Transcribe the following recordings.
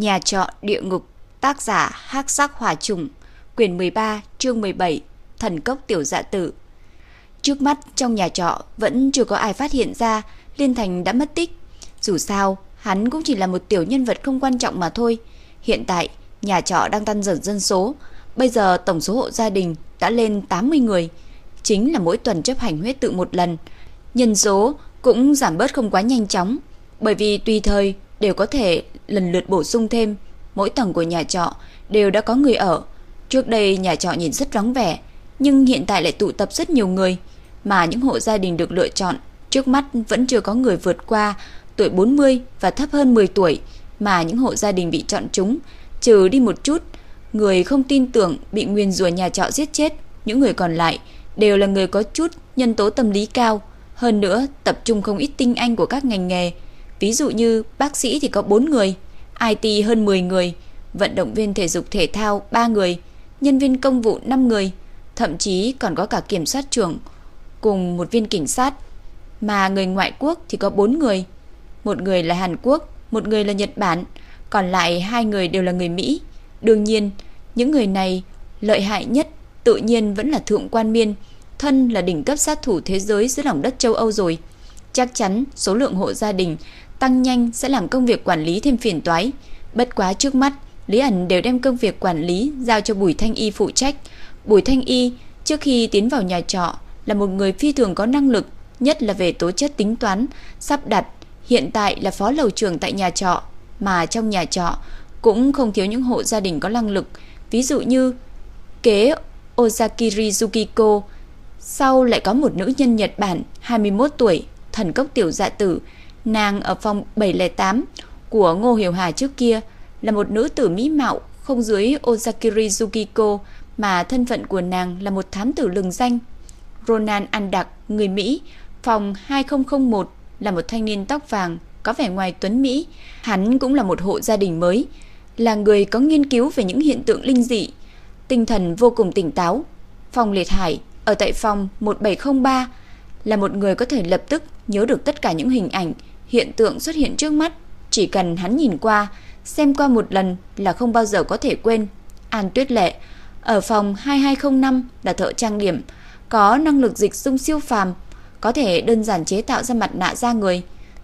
Nhà trọ địa ngục, tác giả Hắc Sắc Hỏa Trùng, quyển 13, chương 17, Thần cốc tiểu dạ tử. Trước mắt trong nhà trọ vẫn chưa có ai phát hiện ra Liên Thành đã mất tích. Dù sao, hắn cũng chỉ là một tiểu nhân vật không quan trọng mà thôi. Hiện tại, nhà trọ đang tăng dần dân số, bây giờ tổng số hộ gia đình đã lên 80 người, chính là mỗi tuần chấp hành huyết tự một lần. Nhân số cũng giảm bớt không quá nhanh chóng, bởi vì tùy thời đều có thể lần lượt bổ sung thêm, mỗi tầng của nhà trọ đều đã có người ở. Trước đây nhà trọ nhìn rất vắng vẻ, nhưng hiện tại lại tụ tập rất nhiều người, mà những hộ gia đình được lựa chọn trước mắt vẫn chưa có người vượt qua tuổi 40 và thấp hơn 10 tuổi, mà những hộ gia đình bị chọn chúng trừ đi một chút, người không tin tưởng bị nguyên rủa nhà trọ giết chết, những người còn lại đều là người có chút nhân tố tâm lý cao, hơn nữa tập trung không ít tinh anh của các ngành nghề. Ví dụ như bác sĩ thì có 4 người, IT hơn 10 người, vận động viên thể dục thể thao 3 người, nhân viên công vụ 5 người, thậm chí còn có cả kiểm soát trưởng cùng một viên cảnh sát. Mà người ngoại quốc thì có 4 người, một người là Hàn Quốc, một người là Nhật Bản, còn lại hai người đều là người Mỹ. Đương nhiên, những người này lợi hại nhất tự nhiên vẫn là Thượng Quan Miên, thân là đỉnh cấp sát thủ thế giới dưới lòng đất châu Âu rồi. Chắc chắn số lượng hộ gia đình tăng nhanh sẽ làm công việc quản lý thêm phiền toái. Bất quá trước mắt, Lý ẩn đều đem công việc quản lý giao cho Bùi Thanh Y phụ trách. Bùi Thanh Y trước khi tiến vào nhà trọ là một người phi thường có năng lực, nhất là về tố chất tính toán, sắp đặt, hiện tại là phó lầu trưởng tại nhà trọ, mà trong nhà trọ cũng không thiếu những hộ gia đình có năng lực, ví dụ như kế Ozakiri Yukiko, sau lại có một nữ nhân Nhật Bản 21 tuổi, thần cốc tiểu dạ tử, nàng ở phòng 708 của Ngô Hiểu Hà trước kia là một nữ tử mỹ mạo không dưới Ozakiri Yukiko mà thân phận của nàng là một thám tử lừng danh. Ronan Andak, người Mỹ, phòng 2001 là một thanh niên tóc vàng, có vẻ ngoài tuấn Mỹ. Hắn cũng là một hộ gia đình mới, là người có nghiên cứu về những hiện tượng linh dị, tinh thần vô cùng tỉnh táo. Phòng Liệt Hải ở tại phòng 1703 là một người có thể lập tức nhớ được tất cả những hình ảnh, hiện tượng xuất hiện trước mắt, chỉ cần hắn nhìn qua, xem qua một lần là không bao giờ có thể quên. An Tuyết Lệ ở phòng 2205 là thợ trang điểm, có năng lực dịch dung siêu phàm, có thể đơn giản chế tạo ra mặt nạ da người,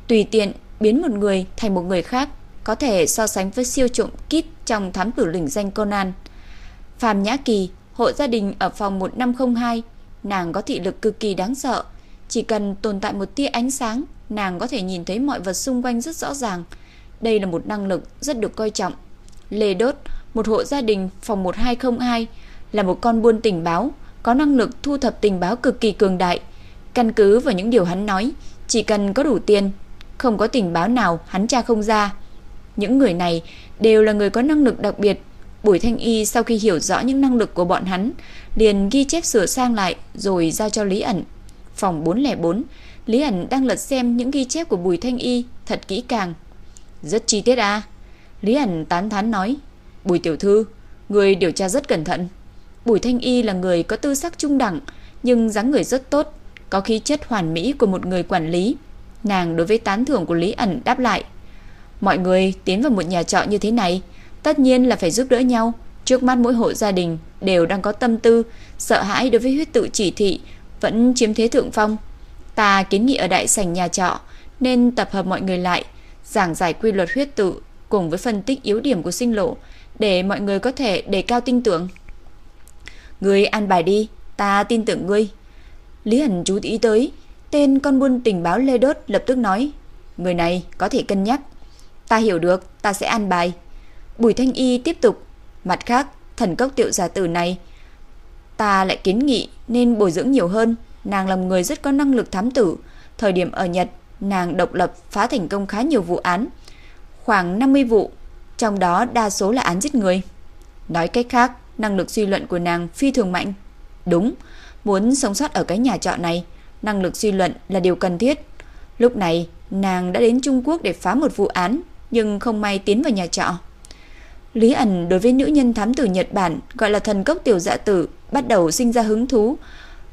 tùy tiện biến một người thành một người khác, có thể so sánh với siêu trộm kit trong thám tử lĩnh danh Conan. Phạm Nhã Kỳ, hộ gia đình ở phòng 1502, nàng có thị lực cực kỳ đáng sợ, chỉ cần tồn tại một tia ánh sáng, nàng có thể nhìn thấy mọi vật xung quanh rất rõ ràng. Đây là một năng lực rất được coi trọng. Lê Đốt, một hộ gia đình phòng 1202, là một con buôn tình báo, có năng lực thu thập tình báo cực kỳ cường đại. Căn cứ vào những điều hắn nói, chỉ cần có đủ tiền, không có tình báo nào hắn tra không ra. Những người này đều là người có năng lực đặc biệt. Bùi Thanh Y sau khi hiểu rõ những năng lực của bọn hắn, liền ghi chép sửa sang lại rồi giao cho Lý ẩn. Phòng 404, Lý ẩn đang lật xem những ghi chép của Bùi Thanh Y thật kỹ càng. Rất chi tiết à? Lý ẩn tán thán nói. Bùi tiểu thư, người điều tra rất cẩn thận. Bùi Thanh Y là người có tư sắc trung đẳng, nhưng dáng người rất tốt, có khí chất hoàn mỹ của một người quản lý. Nàng đối với tán thưởng của Lý ẩn đáp lại. Mọi người tiến vào một nhà trọ như thế này, tất nhiên là phải giúp đỡ nhau. Trước mắt mỗi hộ gia đình đều đang có tâm tư, sợ hãi đối với huyết tự chỉ thị, vẫn chiếm thế thượng phong. Ta kiến nghị ở đại sảnh nhà trọ, nên tập hợp mọi người lại, giảng giải quy luật huyết tự cùng với phân tích yếu điểm của sinh lộ, để mọi người có thể đề cao tin tưởng. Ngươi ăn bài đi, ta tin tưởng ngươi. Lý Hẳn chú ý tới, tên con buôn tình báo Lê Đốt lập tức nói, người này có thể cân nhắc. Ta hiểu được, ta sẽ ăn bài. Bùi Thanh Y tiếp tục, mặt khác, thần cốc tiểu giả tử này, ta lại kiến nghị nên bồi dưỡng nhiều hơn. Nàng là một người rất có năng lực thám tử. Thời điểm ở Nhật, nàng độc lập phá thành công khá nhiều vụ án, khoảng 50 vụ, trong đó đa số là án giết người. Nói cách khác, năng lực suy luận của nàng phi thường mạnh. Đúng, muốn sống sót ở cái nhà trọ này, năng lực suy luận là điều cần thiết. Lúc này, nàng đã đến Trung Quốc để phá một vụ án, nhưng không may tiến vào nhà trọ. Lý ẩn đối với nữ nhân thám tử Nhật Bản gọi là thần cốc tiểu dạ tử bắt đầu sinh ra hứng thú.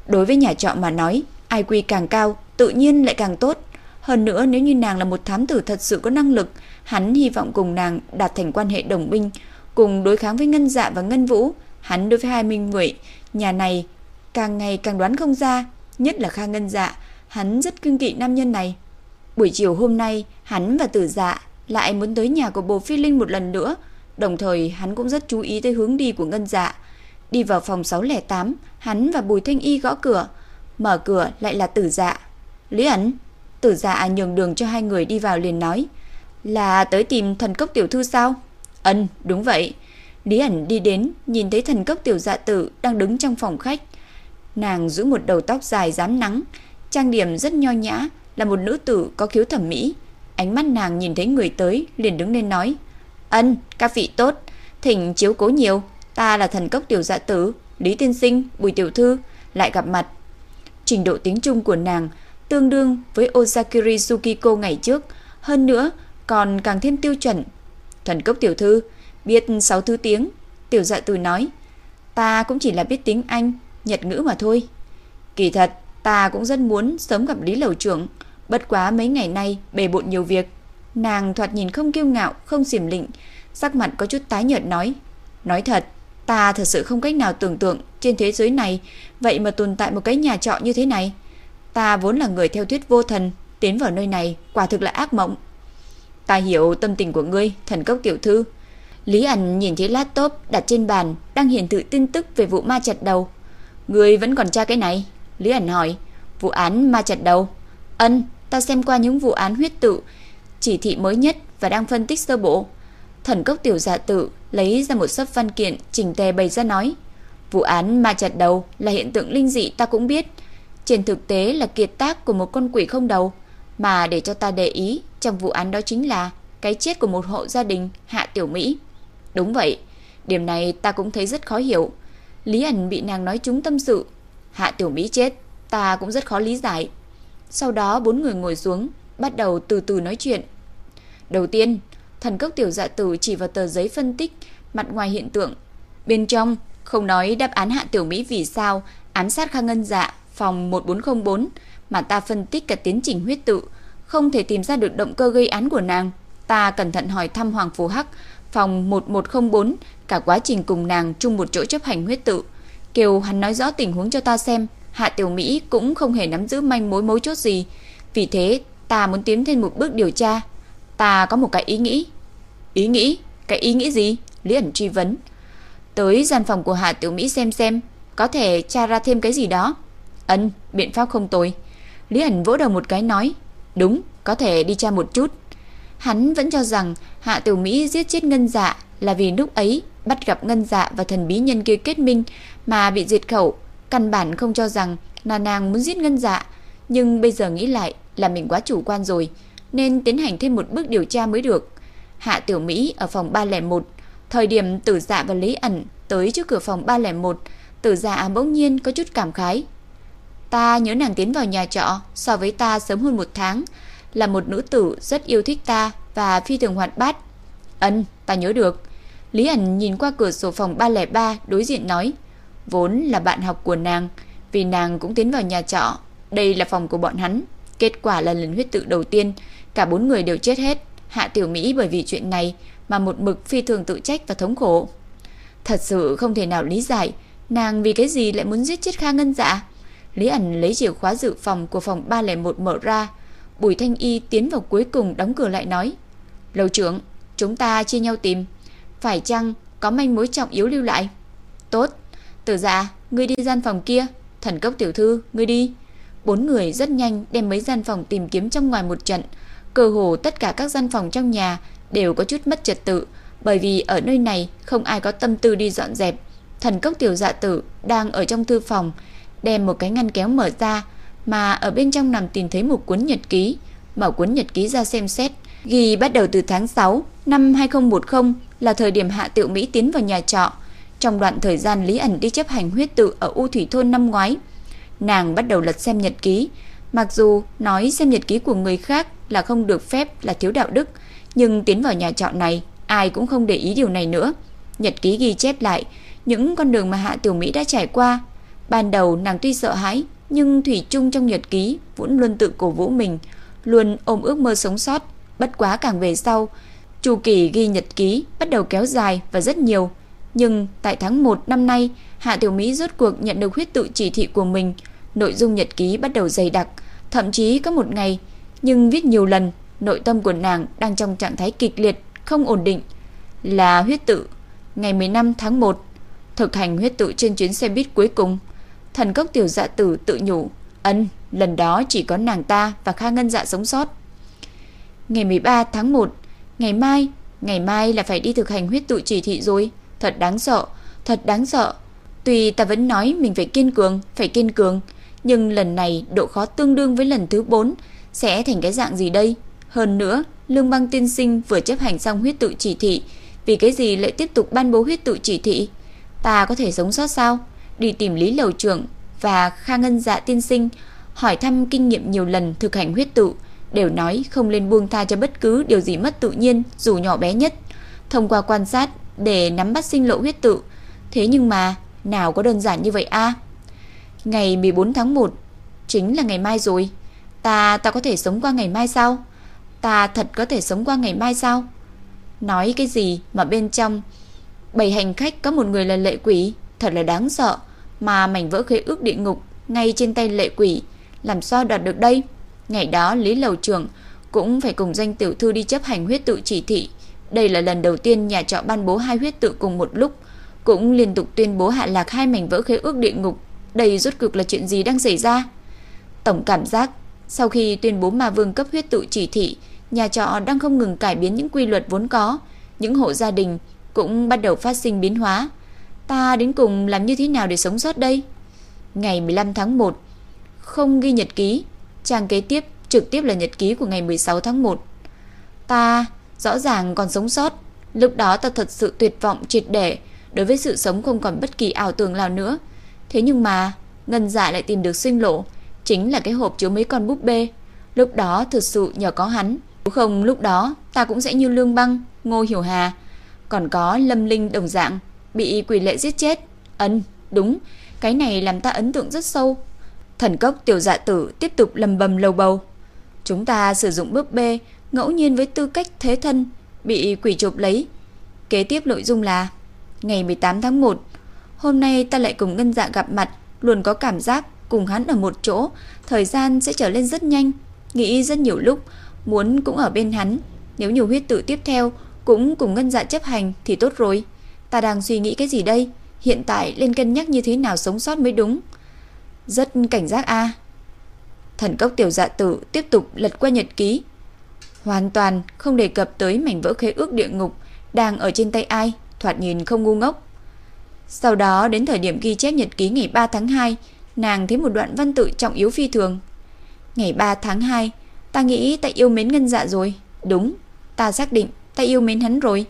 Đối với nhà trọ mà nói, IQ càng cao, tự nhiên lại càng tốt. Hơn nữa nếu như nàng là một thám tử thật sự có năng lực, hắn hy vọng cùng nàng đạt thành quan hệ đồng binh, cùng đối kháng với Ngân Dạ và Ngân Vũ. Hắn đối với hai minh muội nhà này càng ngày càng đoán không ra, nhất là Kha Ngân Dạ, hắn rất kinh kỵ nam nhân này. Buổi chiều hôm nay, hắn và Tử Dạ lại muốn tới nhà của Bồ Phi Linh một lần nữa, đồng thời hắn cũng rất chú ý tới hướng đi của Ngân Dạ. Đi vào phòng 608, hắn và Bùi Thanh Y gõ cửa, mở cửa lại là Tử Dạ. "Lý ẩn." Tử Dạ à, nhường đường cho hai người đi vào liền nói, "Là tới tìm thần cốc tiểu thư sao?" "Ân, đúng vậy." Lý ẩn đi đến, nhìn thấy thần cốc tiểu dạ tử đang đứng trong phòng khách. Nàng giữ một đầu tóc dài rám nắng, trang điểm rất nho nhã, là một nữ tử có khiếu thẩm mỹ. Ánh mắt nàng nhìn thấy người tới, liền đứng lên nói: "Ân, các vị tốt, thỉnh chiếu cố nhiều, ta là thần cốc tiểu dạ tử, Lý tiên sinh, Bùi tiểu thư, lại gặp mặt." Trình độ tiếng Trung của nàng tương đương với Osakiri Tsukiko ngày trước, hơn nữa còn càng thêm tiêu chuẩn. Thần cốc tiểu thư, biết 6 thứ tiếng, tiểu dạ tử nói, ta cũng chỉ là biết tiếng Anh, Nhật ngữ mà thôi. Kỳ thật, ta cũng rất muốn sớm gặp Lý Lầu trưởng, bất quá mấy ngày nay bề bộn nhiều việc. Nàng thoạt nhìn không kiêu ngạo, không xiểm lịnh, sắc mặt có chút tái nhợt nói, nói thật, ta thật sự không cách nào tưởng tượng trên thế giới này vậy mà tồn tại một cái nhà trọ như thế này. Ta vốn là người theo thuyết vô thần, tiến vào nơi này quả thực là ác mộng. Ta hiểu tâm tình của ngươi, thần cốc tiểu thư. Lý ẩn nhìn thấy laptop đặt trên bàn đang hiển thị tin tức về vụ ma chặt đầu. Ngươi vẫn còn tra cái này? Lý ẩn hỏi. Vụ án ma chặt đầu. Ân, ta xem qua những vụ án huyết tự, chỉ thị mới nhất và đang phân tích sơ bộ. Thần cốc tiểu dạ giả tự lấy ra một sấp văn kiện chỉnh tề bày ra nói. Vụ án ma chặt đầu là hiện tượng linh dị ta cũng biết. Trên thực tế là kiệt tác của một con quỷ không đầu. Mà để cho ta để ý trong vụ án đó chính là cái chết của một hộ gia đình Hạ Tiểu Mỹ. Đúng vậy, điểm này ta cũng thấy rất khó hiểu. Lý ẩn bị nàng nói trúng tâm sự. Hạ Tiểu Mỹ chết, ta cũng rất khó lý giải. Sau đó bốn người ngồi xuống, bắt đầu từ từ nói chuyện. Đầu tiên, thần cốc tiểu dạ tử chỉ vào tờ giấy phân tích mặt ngoài hiện tượng. Bên trong, không nói đáp án Hạ Tiểu Mỹ vì sao ám sát Kha Ngân Dạ phòng 1404 mà ta phân tích cả tiến trình huyết tự, không thể tìm ra được động cơ gây án của nàng. Ta cẩn thận hỏi thăm Hoàng Phù Hắc, phòng 1104, cả quá trình cùng nàng chung một chỗ chấp hành huyết tự. Kêu hắn nói rõ tình huống cho ta xem, Hạ Tiểu Mỹ cũng không hề nắm giữ manh mối mối chốt gì. Vì thế, ta muốn tiến thêm một bước điều tra. Ta có một cái ý nghĩ. Ý nghĩ? Cái ý nghĩ gì? Lý ẩn truy vấn. Tới gian phòng của Hạ Tiểu Mỹ xem xem, có thể tra ra thêm cái gì đó. Ân, biện pháp không tồi. Lý ẩn vỗ đầu một cái nói. Đúng, có thể đi tra một chút. Hắn vẫn cho rằng Hạ Tiểu Mỹ giết chết Ngân Dạ là vì lúc ấy bắt gặp Ngân Dạ và thần bí nhân kia kết minh mà bị diệt khẩu, căn bản không cho rằng là nàng muốn giết Ngân Dạ, nhưng bây giờ nghĩ lại là mình quá chủ quan rồi, nên tiến hành thêm một bước điều tra mới được. Hạ Tiểu Mỹ ở phòng 301, thời điểm Tử Dạ và Lý ẩn tới trước cửa phòng 301, Tử Dạ bỗng nhiên có chút cảm khái. Ta nhớ nàng tiến vào nhà trọ so với ta sớm hơn một tháng, là một nữ tử rất yêu thích ta và phi thường hoạt bát. Ân, ta nhớ được. Lý ẩn nhìn qua cửa sổ phòng 303 đối diện nói, vốn là bạn học của nàng, vì nàng cũng tiến vào nhà trọ, đây là phòng của bọn hắn. Kết quả là lần huyết tự đầu tiên, cả bốn người đều chết hết. Hạ Tiểu Mỹ bởi vì chuyện này mà một mực phi thường tự trách và thống khổ. Thật sự không thể nào lý giải, nàng vì cái gì lại muốn giết chết Kha Ngân Dạ? Lý ẩn lấy chìa khóa dự phòng của phòng 301 mở ra, Bùi Thanh Y tiến vào cuối cùng đóng cửa lại nói Lầu trưởng Chúng ta chia nhau tìm. Phải chăng có manh mối trọng yếu lưu lại? Tốt. Tử dạ Ngươi đi gian phòng kia. Thần cốc tiểu thư Ngươi đi. Bốn người rất nhanh đem mấy gian phòng tìm kiếm trong ngoài một trận. Cơ hồ tất cả các gian phòng trong nhà Đều có chút mất trật tự Bởi vì ở nơi này không ai có tâm tư đi dọn dẹp Thần cốc tiểu dạ tử Đang ở trong thư phòng Đem một cái ngăn kéo mở ra mà ở bên trong nằm tìm thấy một cuốn nhật ký. Mở cuốn nhật ký ra xem xét, ghi bắt đầu từ tháng 6 năm 2010 là thời điểm Hạ Tiệu Mỹ tiến vào nhà trọ. Trong đoạn thời gian Lý ẩn đi chấp hành huyết tự ở U Thủy Thôn năm ngoái, nàng bắt đầu lật xem nhật ký. Mặc dù nói xem nhật ký của người khác là không được phép là thiếu đạo đức, nhưng tiến vào nhà trọ này, ai cũng không để ý điều này nữa. Nhật ký ghi chép lại những con đường mà Hạ Tiểu Mỹ đã trải qua. Ban đầu nàng tuy sợ hãi, nhưng Thủy chung trong nhật ký vẫn luôn tự cổ vũ mình, luôn ôm ước mơ sống sót, bất quá càng về sau, chu kỳ ghi nhật ký bắt đầu kéo dài và rất nhiều. Nhưng tại tháng 1 năm nay, Hạ Tiểu Mỹ rốt cuộc nhận được huyết tự chỉ thị của mình, nội dung nhật ký bắt đầu dày đặc, thậm chí có một ngày, nhưng viết nhiều lần, nội tâm của nàng đang trong trạng thái kịch liệt, không ổn định. Là huyết tự, ngày 15 tháng 1, thực hành huyết tự trên chuyến xe buýt cuối cùng. Thần cốc tiểu dạ tử tự nhủ, ân, lần đó chỉ có nàng ta và Kha Ngân dạ sống sót. Ngày 13 tháng 1, ngày mai, ngày mai là phải đi thực hành huyết tự chỉ thị rồi, thật đáng sợ, thật đáng sợ. Tuy ta vẫn nói mình phải kiên cường, phải kiên cường, nhưng lần này độ khó tương đương với lần thứ 4 sẽ thành cái dạng gì đây? Hơn nữa, Lương Băng tiên sinh vừa chấp hành xong huyết tự chỉ thị, vì cái gì lại tiếp tục ban bố huyết tự chỉ thị? Ta có thể sống sót sao? Đi tìm Lý Lầu trưởng và Kha Ngân Dạ tiên sinh, hỏi thăm kinh nghiệm nhiều lần thực hành huyết tự, đều nói không nên buông tha cho bất cứ điều gì mất tự nhiên, dù nhỏ bé nhất, thông qua quan sát để nắm bắt sinh lộ huyết tự. Thế nhưng mà, nào có đơn giản như vậy a? Ngày 14 tháng 1 chính là ngày mai rồi. Ta ta có thể sống qua ngày mai sao? Ta thật có thể sống qua ngày mai sao? Nói cái gì mà bên trong bảy hành khách có một người là lệ quỷ, thật là đáng sợ, mà mảnh vỡ khế ước địa ngục ngay trên tay lệ quỷ, làm sao đoạt được đây? Ngày đó Lý Lầu trưởng cũng phải cùng danh tiểu thư đi chấp hành huyết tự chỉ thị. Đây là lần đầu tiên nhà trọ ban bố hai huyết tự cùng một lúc, cũng liên tục tuyên bố hạ lạc hai mảnh vỡ khế ước địa ngục. Đây rốt cuộc là chuyện gì đang xảy ra? Tổng cảm giác sau khi tuyên bố ma vương cấp huyết tự chỉ thị, nhà trọ đang không ngừng cải biến những quy luật vốn có, những hộ gia đình cũng bắt đầu phát sinh biến hóa. Ta đến cùng làm như thế nào để sống sót đây? Ngày 15 tháng 1, không ghi nhật ký, trang kế tiếp trực tiếp là nhật ký của ngày 16 tháng 1. Ta rõ ràng còn sống sót, lúc đó ta thật sự tuyệt vọng triệt để, đối với sự sống không còn bất kỳ ảo tưởng nào nữa. Thế nhưng mà, Ngân Dạ lại tìm được sinh lộ, chính là cái hộp chứa mấy con búp bê. Lúc đó thật sự nhờ có hắn, nếu không lúc đó ta cũng sẽ như Lương Băng, Ngô Hiểu Hà, còn có Lâm Linh đồng dạng bị quỷ lệ giết chết. Ân, đúng, cái này làm ta ấn tượng rất sâu. Thần cốc tiểu dạ tử tiếp tục lầm bầm lầu bầu. Chúng ta sử dụng búp bê ngẫu nhiên với tư cách thế thân bị quỷ chụp lấy. Kế tiếp nội dung là ngày 18 tháng 1, hôm nay ta lại cùng Ngân Dạ gặp mặt, luôn có cảm giác cùng hắn ở một chỗ, thời gian sẽ trở lên rất nhanh, nghĩ rất nhiều lúc muốn cũng ở bên hắn, nếu nhiều huyết tự tiếp theo cũng cùng Ngân Dạ chấp hành thì tốt rồi. Ta đang suy nghĩ cái gì đây? Hiện tại lên cân nhắc như thế nào sống sót mới đúng. Rất cảnh giác a. Thần cốc tiểu dạ tử tiếp tục lật qua nhật ký, hoàn toàn không đề cập tới mảnh vỡ khế ước địa ngục đang ở trên tay ai, thoạt nhìn không ngu ngốc. Sau đó đến thời điểm ghi chép nhật ký ngày 3 tháng 2, nàng thấy một đoạn văn tự trọng yếu phi thường. Ngày 3 tháng 2, ta nghĩ ta yêu mến ngân dạ rồi. Đúng, ta xác định ta yêu mến hắn rồi.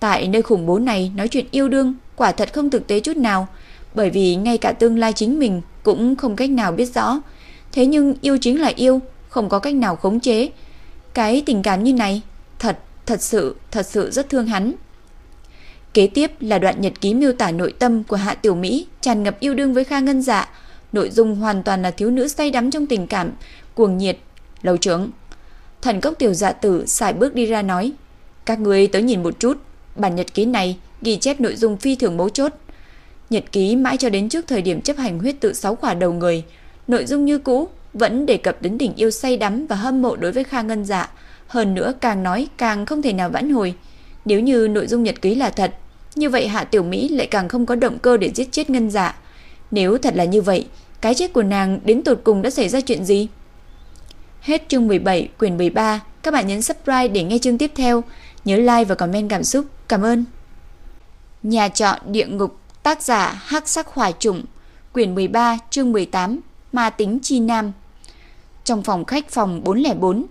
Tại nơi khủng bố này nói chuyện yêu đương quả thật không thực tế chút nào, bởi vì ngay cả tương lai chính mình cũng không cách nào biết rõ. Thế nhưng yêu chính là yêu, không có cách nào khống chế. Cái tình cảm như này, thật, thật sự, thật sự rất thương hắn. Kế tiếp là đoạn nhật ký miêu tả nội tâm của Hạ Tiểu Mỹ tràn ngập yêu đương với Kha Ngân Dạ. Nội dung hoàn toàn là thiếu nữ say đắm trong tình cảm, cuồng nhiệt. Lầu trưởng, thần cốc tiểu dạ tử xài bước đi ra nói, các người tới nhìn một chút, bản nhật ký này ghi chép nội dung phi thường mấu chốt. Nhật ký mãi cho đến trước thời điểm chấp hành huyết tự sáu quả đầu người, nội dung như cũ vẫn đề cập đến tình yêu say đắm và hâm mộ đối với Kha Ngân Dạ, hơn nữa càng nói càng không thể nào vãn hồi. Nếu như nội dung nhật ký là thật, như vậy Hạ Tiểu Mỹ lại càng không có động cơ để giết chết Ngân Dạ. Nếu thật là như vậy, cái chết của nàng đến tột cùng đã xảy ra chuyện gì? Hết chương 17, quyển 13. Các bạn nhấn subscribe để nghe chương tiếp theo. Nhớ like và comment cảm xúc. Cảm ơn. Nhà trọ địa ngục, tác giả Hắc Sắc Hỏa Trùng, quyển 13, chương 18, Ma tính chi nam. Trong phòng khách phòng 404,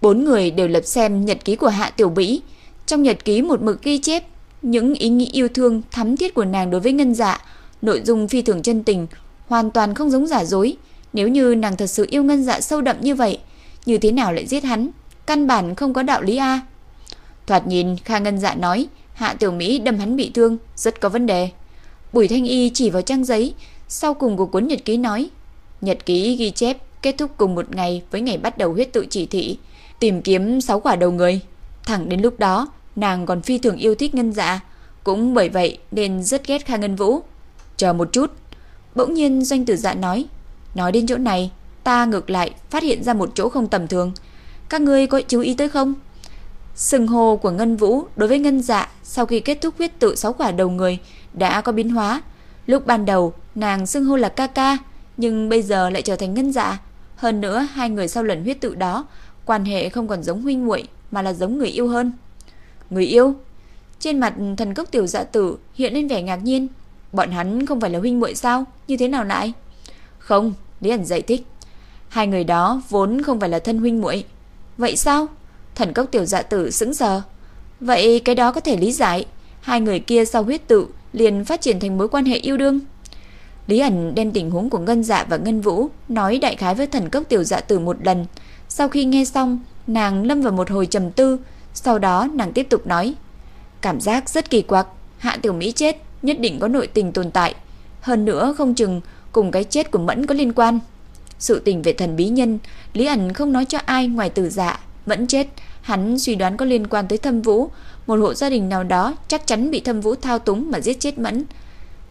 bốn người đều lập xem nhật ký của Hạ Tiểu mỹ Trong nhật ký một mực ghi chép những ý nghĩ yêu thương thắm thiết của nàng đối với Ngân Dạ, nội dung phi thường chân tình, hoàn toàn không giống giả dối. Nếu như nàng thật sự yêu Ngân Dạ sâu đậm như vậy, như thế nào lại giết hắn? Căn bản không có đạo lý a. Thoạt nhìn Kha Ngân Dạ nói, Hạ Tiểu Mỹ đâm hắn bị thương, rất có vấn đề. Bùi Thanh Y chỉ vào trang giấy, sau cùng của cuốn nhật ký nói, nhật ký ghi chép kết thúc cùng một ngày với ngày bắt đầu huyết tự chỉ thị, tìm kiếm sáu quả đầu người. Thẳng đến lúc đó, nàng còn phi thường yêu thích ngân dạ, cũng bởi vậy nên rất ghét Kha Ngân Vũ. Chờ một chút, bỗng nhiên doanh tử dạ nói, nói đến chỗ này, ta ngược lại phát hiện ra một chỗ không tầm thường. Các ngươi có chú ý tới không? Sừng hồ của Ngân Vũ đối với Ngân Dạ sau khi kết thúc huyết tự sáu quả đầu người đã có biến hóa. Lúc ban đầu, nàng xưng hô là ca ca, nhưng bây giờ lại trở thành Ngân Dạ. Hơn nữa, hai người sau lần huyết tự đó, quan hệ không còn giống huynh muội mà là giống người yêu hơn. Người yêu? Trên mặt thần cốc tiểu dạ tử hiện lên vẻ ngạc nhiên. Bọn hắn không phải là huynh muội sao? Như thế nào lại? Không, Lý ẩn giải thích. Hai người đó vốn không phải là thân huynh muội. Vậy sao? Thần cốc tiểu dạ tử sững sờ. Vậy cái đó có thể lý giải. Hai người kia sau huyết tự liền phát triển thành mối quan hệ yêu đương. Lý ẩn đem tình huống của Ngân Dạ và Ngân Vũ nói đại khái với thần cốc tiểu dạ tử một lần. Sau khi nghe xong, nàng lâm vào một hồi trầm tư, sau đó nàng tiếp tục nói: Cảm giác rất kỳ quặc, Hạ Tiểu Mỹ chết nhất định có nội tình tồn tại, hơn nữa không chừng cùng cái chết của Mẫn có liên quan. Sự tình về thần bí nhân, Lý ẩn không nói cho ai ngoài Tử Dạ, vẫn chết, hắn suy đoán có liên quan tới Thâm Vũ, một hộ gia đình nào đó chắc chắn bị Thâm Vũ thao túng mà giết chết Mẫn.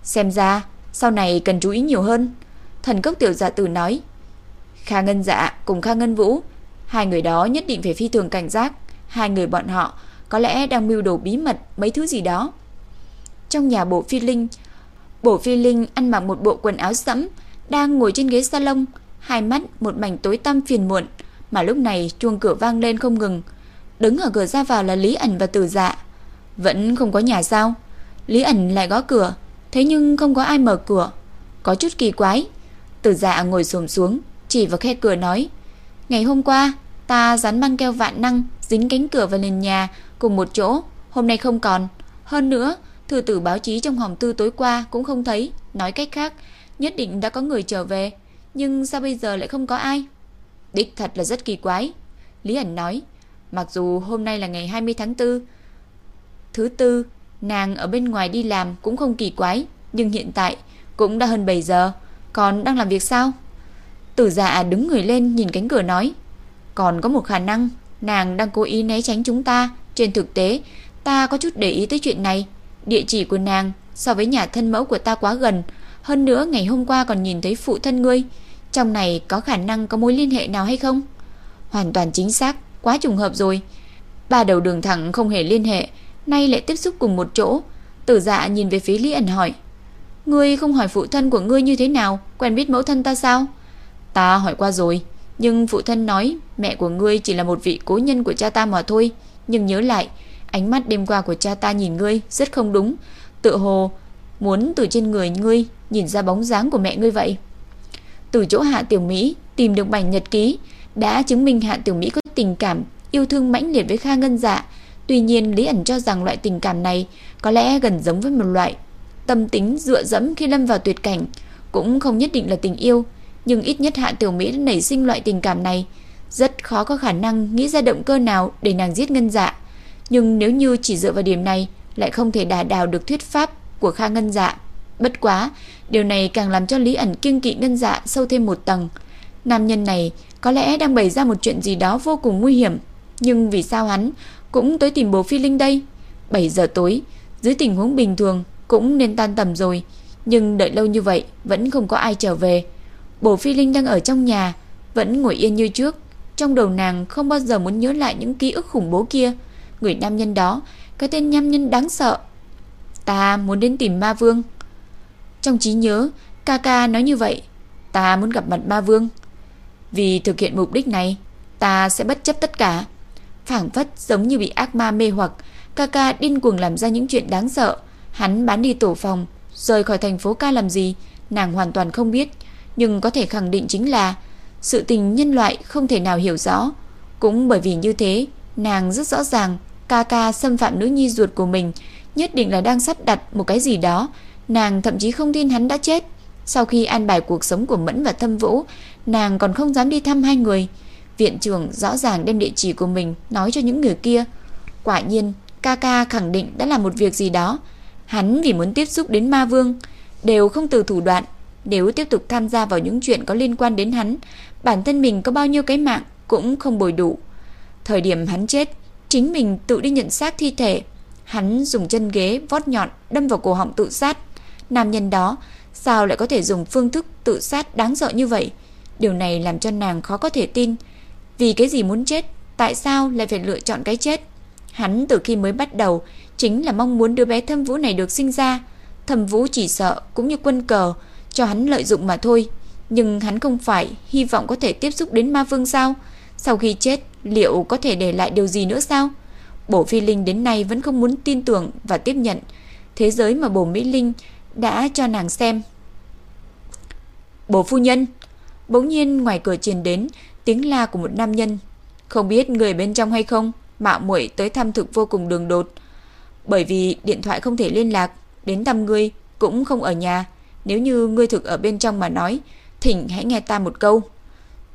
Xem ra, sau này cần chú ý nhiều hơn. Thần cốc tiểu dạ tử nói. Kha Ngân Dạ cùng Kha Ngân Vũ, hai người đó nhất định phải phi thường cảnh giác, hai người bọn họ có lẽ đang mưu đồ bí mật mấy thứ gì đó. Trong nhà bộ phi linh, bộ phi linh ăn mặc một bộ quần áo sẫm, đang ngồi trên ghế salon, hai mắt một mảnh tối tăm phiền muộn, mà lúc này chuông cửa vang lên không ngừng. Đứng ở cửa ra vào là Lý ẩn và Tử Dạ. Vẫn không có nhà sao? Lý ẩn lại gõ cửa, thế nhưng không có ai mở cửa. Có chút kỳ quái. Tử Dạ ngồi xổm xuống, chỉ vào khe cửa nói: "Ngày hôm qua, ta dán băng keo vạn năng dính cánh cửa và nền nhà cùng một chỗ, hôm nay không còn. Hơn nữa, thư tử báo chí trong hòm tư tối qua cũng không thấy, nói cách khác, nhất định đã có người trở về, nhưng sao bây giờ lại không có ai?" Đích thật là rất kỳ quái. Lý ẩn nói, mặc dù hôm nay là ngày 20 tháng 4, thứ tư, nàng ở bên ngoài đi làm cũng không kỳ quái, nhưng hiện tại cũng đã hơn 7 giờ, còn đang làm việc sao? Tử giả đứng người lên nhìn cánh cửa nói, còn có một khả năng, nàng đang cố ý né tránh chúng ta, trên thực tế, ta có chút để ý tới chuyện này, địa chỉ của nàng so với nhà thân mẫu của ta quá gần, hơn nữa ngày hôm qua còn nhìn thấy phụ thân ngươi, trong này có khả năng có mối liên hệ nào hay không? Hoàn toàn chính xác, quá trùng hợp rồi. Ba đầu đường thẳng không hề liên hệ, nay lại tiếp xúc cùng một chỗ. Tử dạ nhìn về phía Lý ẩn hỏi. Ngươi không hỏi phụ thân của ngươi như thế nào, quen biết mẫu thân ta sao? Ta hỏi qua rồi, nhưng phụ thân nói mẹ của ngươi chỉ là một vị cố nhân của cha ta mà thôi. Nhưng nhớ lại, ánh mắt đêm qua của cha ta nhìn ngươi rất không đúng. Tự hồ muốn từ trên người ngươi nhìn ra bóng dáng của mẹ ngươi vậy. Từ chỗ Hạ Tiểu Mỹ tìm được bản nhật ký đã chứng minh Hạ Tiểu Mỹ có tình cảm yêu thương mãnh liệt với Kha Ngân Dạ. Tuy nhiên Lý ẩn cho rằng loại tình cảm này có lẽ gần giống với một loại tâm tính dựa dẫm khi lâm vào tuyệt cảnh, cũng không nhất định là tình yêu, nhưng ít nhất Hạ Tiểu Mỹ đã nảy sinh loại tình cảm này, rất khó có khả năng nghĩ ra động cơ nào để nàng giết Ngân Dạ. Nhưng nếu như chỉ dựa vào điểm này, lại không thể đả đào được thuyết pháp của Kha Ngân Dạ. Bất quá, điều này càng làm cho Lý ẩn kiêng kỵ ngân dạ sâu thêm một tầng. Nam nhân này có lẽ đang bày ra một chuyện gì đó vô cùng nguy hiểm, nhưng vì sao hắn cũng tới tìm bố Phi Linh đây? 7 giờ tối, dưới tình huống bình thường cũng nên tan tầm rồi, nhưng đợi lâu như vậy vẫn không có ai trở về. Bổ Phi Linh đang ở trong nhà, vẫn ngồi yên như trước, trong đầu nàng không bao giờ muốn nhớ lại những ký ức khủng bố kia. Người nam nhân đó, cái tên nam nhân đáng sợ. Ta muốn đến tìm Ma Vương. Trong trí nhớ, Kaka nói như vậy, ta muốn gặp mặt Ma Vương. Vì thực hiện mục đích này, ta sẽ bất chấp tất cả. Phảng phất giống như bị ác ma mê hoặc, Kaka điên cuồng làm ra những chuyện đáng sợ. Hắn bán đi tổ phòng, rời khỏi thành phố ca làm gì, nàng hoàn toàn không biết, nhưng có thể khẳng định chính là sự tình nhân loại không thể nào hiểu rõ. Cũng bởi vì như thế, nàng rất rõ ràng Kaka xâm phạm nữ nhi ruột của mình, nhất định là đang sắp đặt một cái gì đó Nàng thậm chí không tin hắn đã chết. Sau khi an bài cuộc sống của Mẫn và Thâm Vũ, nàng còn không dám đi thăm hai người. Viện trưởng rõ ràng đem địa chỉ của mình nói cho những người kia. Quả nhiên, Kaka khẳng định đã làm một việc gì đó. Hắn vì muốn tiếp xúc đến Ma Vương, đều không từ thủ đoạn, nếu tiếp tục tham gia vào những chuyện có liên quan đến hắn, bản thân mình có bao nhiêu cái mạng cũng không bồi đủ. Thời điểm hắn chết, chính mình tự đi nhận xác thi thể. Hắn dùng chân ghế vót nhọn đâm vào cổ họng tự sát. Nam nhân đó sao lại có thể dùng phương thức tự sát đáng sợ như vậy? Điều này làm cho nàng khó có thể tin. Vì cái gì muốn chết, tại sao lại phải lựa chọn cái chết? Hắn từ khi mới bắt đầu chính là mong muốn đứa bé Thâm Vũ này được sinh ra. Thâm Vũ chỉ sợ cũng như quân cờ cho hắn lợi dụng mà thôi, nhưng hắn không phải hy vọng có thể tiếp xúc đến ma vương sao? Sau khi chết, liệu có thể để lại điều gì nữa sao? Bổ Phi Linh đến nay vẫn không muốn tin tưởng và tiếp nhận thế giới mà Bổ Mỹ Linh đã cho nàng xem. Bổ phu nhân, bỗng nhiên ngoài cửa truyền đến tiếng la của một nam nhân, không biết người bên trong hay không, mạo muội tới thăm thực vô cùng đường đột. Bởi vì điện thoại không thể liên lạc, đến thăm ngươi cũng không ở nhà, nếu như ngươi thực ở bên trong mà nói, thỉnh hãy nghe ta một câu.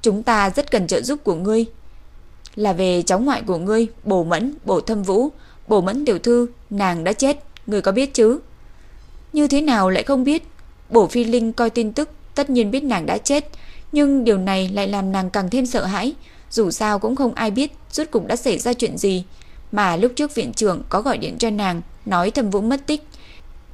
Chúng ta rất cần trợ giúp của ngươi. Là về cháu ngoại của ngươi, Bổ Mẫn, Bổ Thâm Vũ, Bổ Mẫn tiểu thư, nàng đã chết, ngươi có biết chứ? Như thế nào lại không biết? Bổ Phi Linh coi tin tức, tất nhiên biết nàng đã chết, nhưng điều này lại làm nàng càng thêm sợ hãi, dù sao cũng không ai biết rốt cục đã xảy ra chuyện gì, mà lúc trước viện trưởng có gọi điện cho nàng, nói Thâm Vũ mất tích,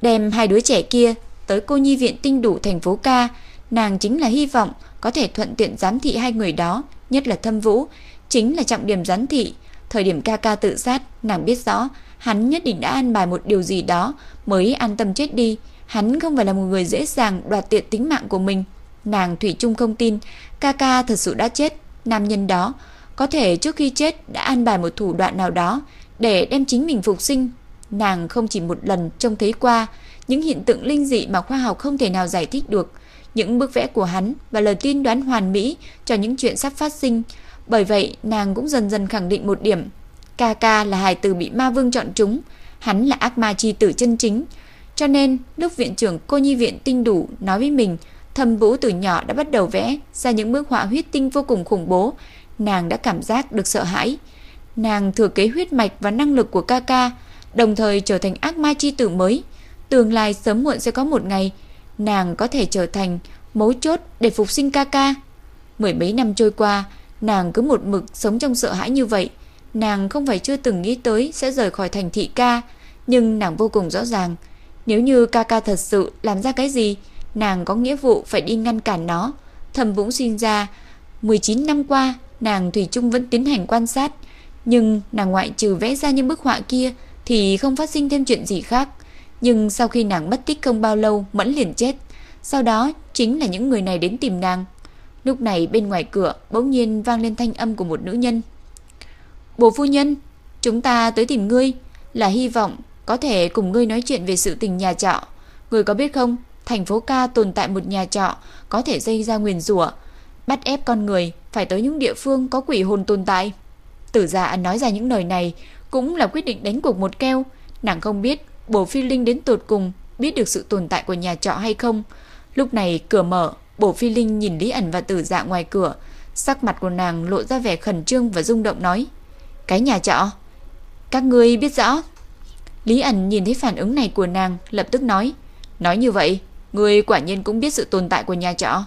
đem hai đứa trẻ kia tới cô nhi viện tinh đủ thành phố ca, nàng chính là hy vọng có thể thuận tiện giám thị hai người đó, nhất là Thâm Vũ, chính là trọng điểm giám thị. Thời điểm ca ca tự sát, nàng biết rõ, hắn nhất định đã an bài một điều gì đó mới an tâm chết đi. Hắn không phải là một người dễ dàng đoạt tiện tính mạng của mình. Nàng Thủy chung không tin, ca ca thật sự đã chết. Nam nhân đó, có thể trước khi chết đã an bài một thủ đoạn nào đó để đem chính mình phục sinh. Nàng không chỉ một lần trông thấy qua, những hiện tượng linh dị mà khoa học không thể nào giải thích được, những bức vẽ của hắn và lời tiên đoán hoàn mỹ cho những chuyện sắp phát sinh. Bởi vậy, nàng cũng dần dần khẳng định một điểm, Kaka là hài tử bị ma vương chọn chúng, hắn là ác ma chi tử chân chính. Cho nên, lúc viện trưởng cô nhi viện tinh đủ nói với mình, Thâm Vũ từ nhỏ đã bắt đầu vẽ ra những bức họa huyết tinh vô cùng khủng bố, nàng đã cảm giác được sợ hãi. Nàng thừa kế huyết mạch và năng lực của Kaka đồng thời trở thành ác ma chi tử mới. Tương lai sớm muộn sẽ có một ngày nàng có thể trở thành mấu chốt để phục sinh ca ca. Mười mấy năm trôi qua, nàng cứ một mực sống trong sợ hãi như vậy. Nàng không phải chưa từng nghĩ tới sẽ rời khỏi thành thị ca, nhưng nàng vô cùng rõ ràng, nếu như ca ca thật sự làm ra cái gì, nàng có nghĩa vụ phải đi ngăn cản nó. Thẩm vũng sinh ra 19 năm qua, nàng thủy chung vẫn tiến hành quan sát, nhưng nàng ngoại trừ vẽ ra những bức họa kia thì không phát sinh thêm chuyện gì khác. Nhưng sau khi nàng mất tích không bao lâu, Mẫn liền chết. Sau đó, chính là những người này đến tìm nàng. Lúc này, bên ngoài cửa, Bỗng nhiên vang lên thanh âm của một nữ nhân. Bồ phu nhân, Chúng ta tới tìm ngươi. Là hy vọng có thể cùng ngươi nói chuyện về sự tình nhà trọ. Ngươi có biết không, Thành phố ca tồn tại một nhà trọ, Có thể dây ra nguyền rủa, Bắt ép con người phải tới những địa phương có quỷ hồn tồn tại. Tử giả nói ra những lời này Cũng là quyết định đánh cuộc một keo. Nàng không biết Bổ Phi Linh đến tột cùng biết được sự tồn tại của nhà trọ hay không. Lúc này cửa mở, Bổ Phi Linh nhìn Lý ẩn và Tử Dạ ngoài cửa, sắc mặt của nàng lộ ra vẻ khẩn trương và rung động nói: "Cái nhà trọ? Các ngươi biết rõ?" Lý ẩn nhìn thấy phản ứng này của nàng, lập tức nói: "Nói như vậy, ngươi quả nhiên cũng biết sự tồn tại của nhà trọ."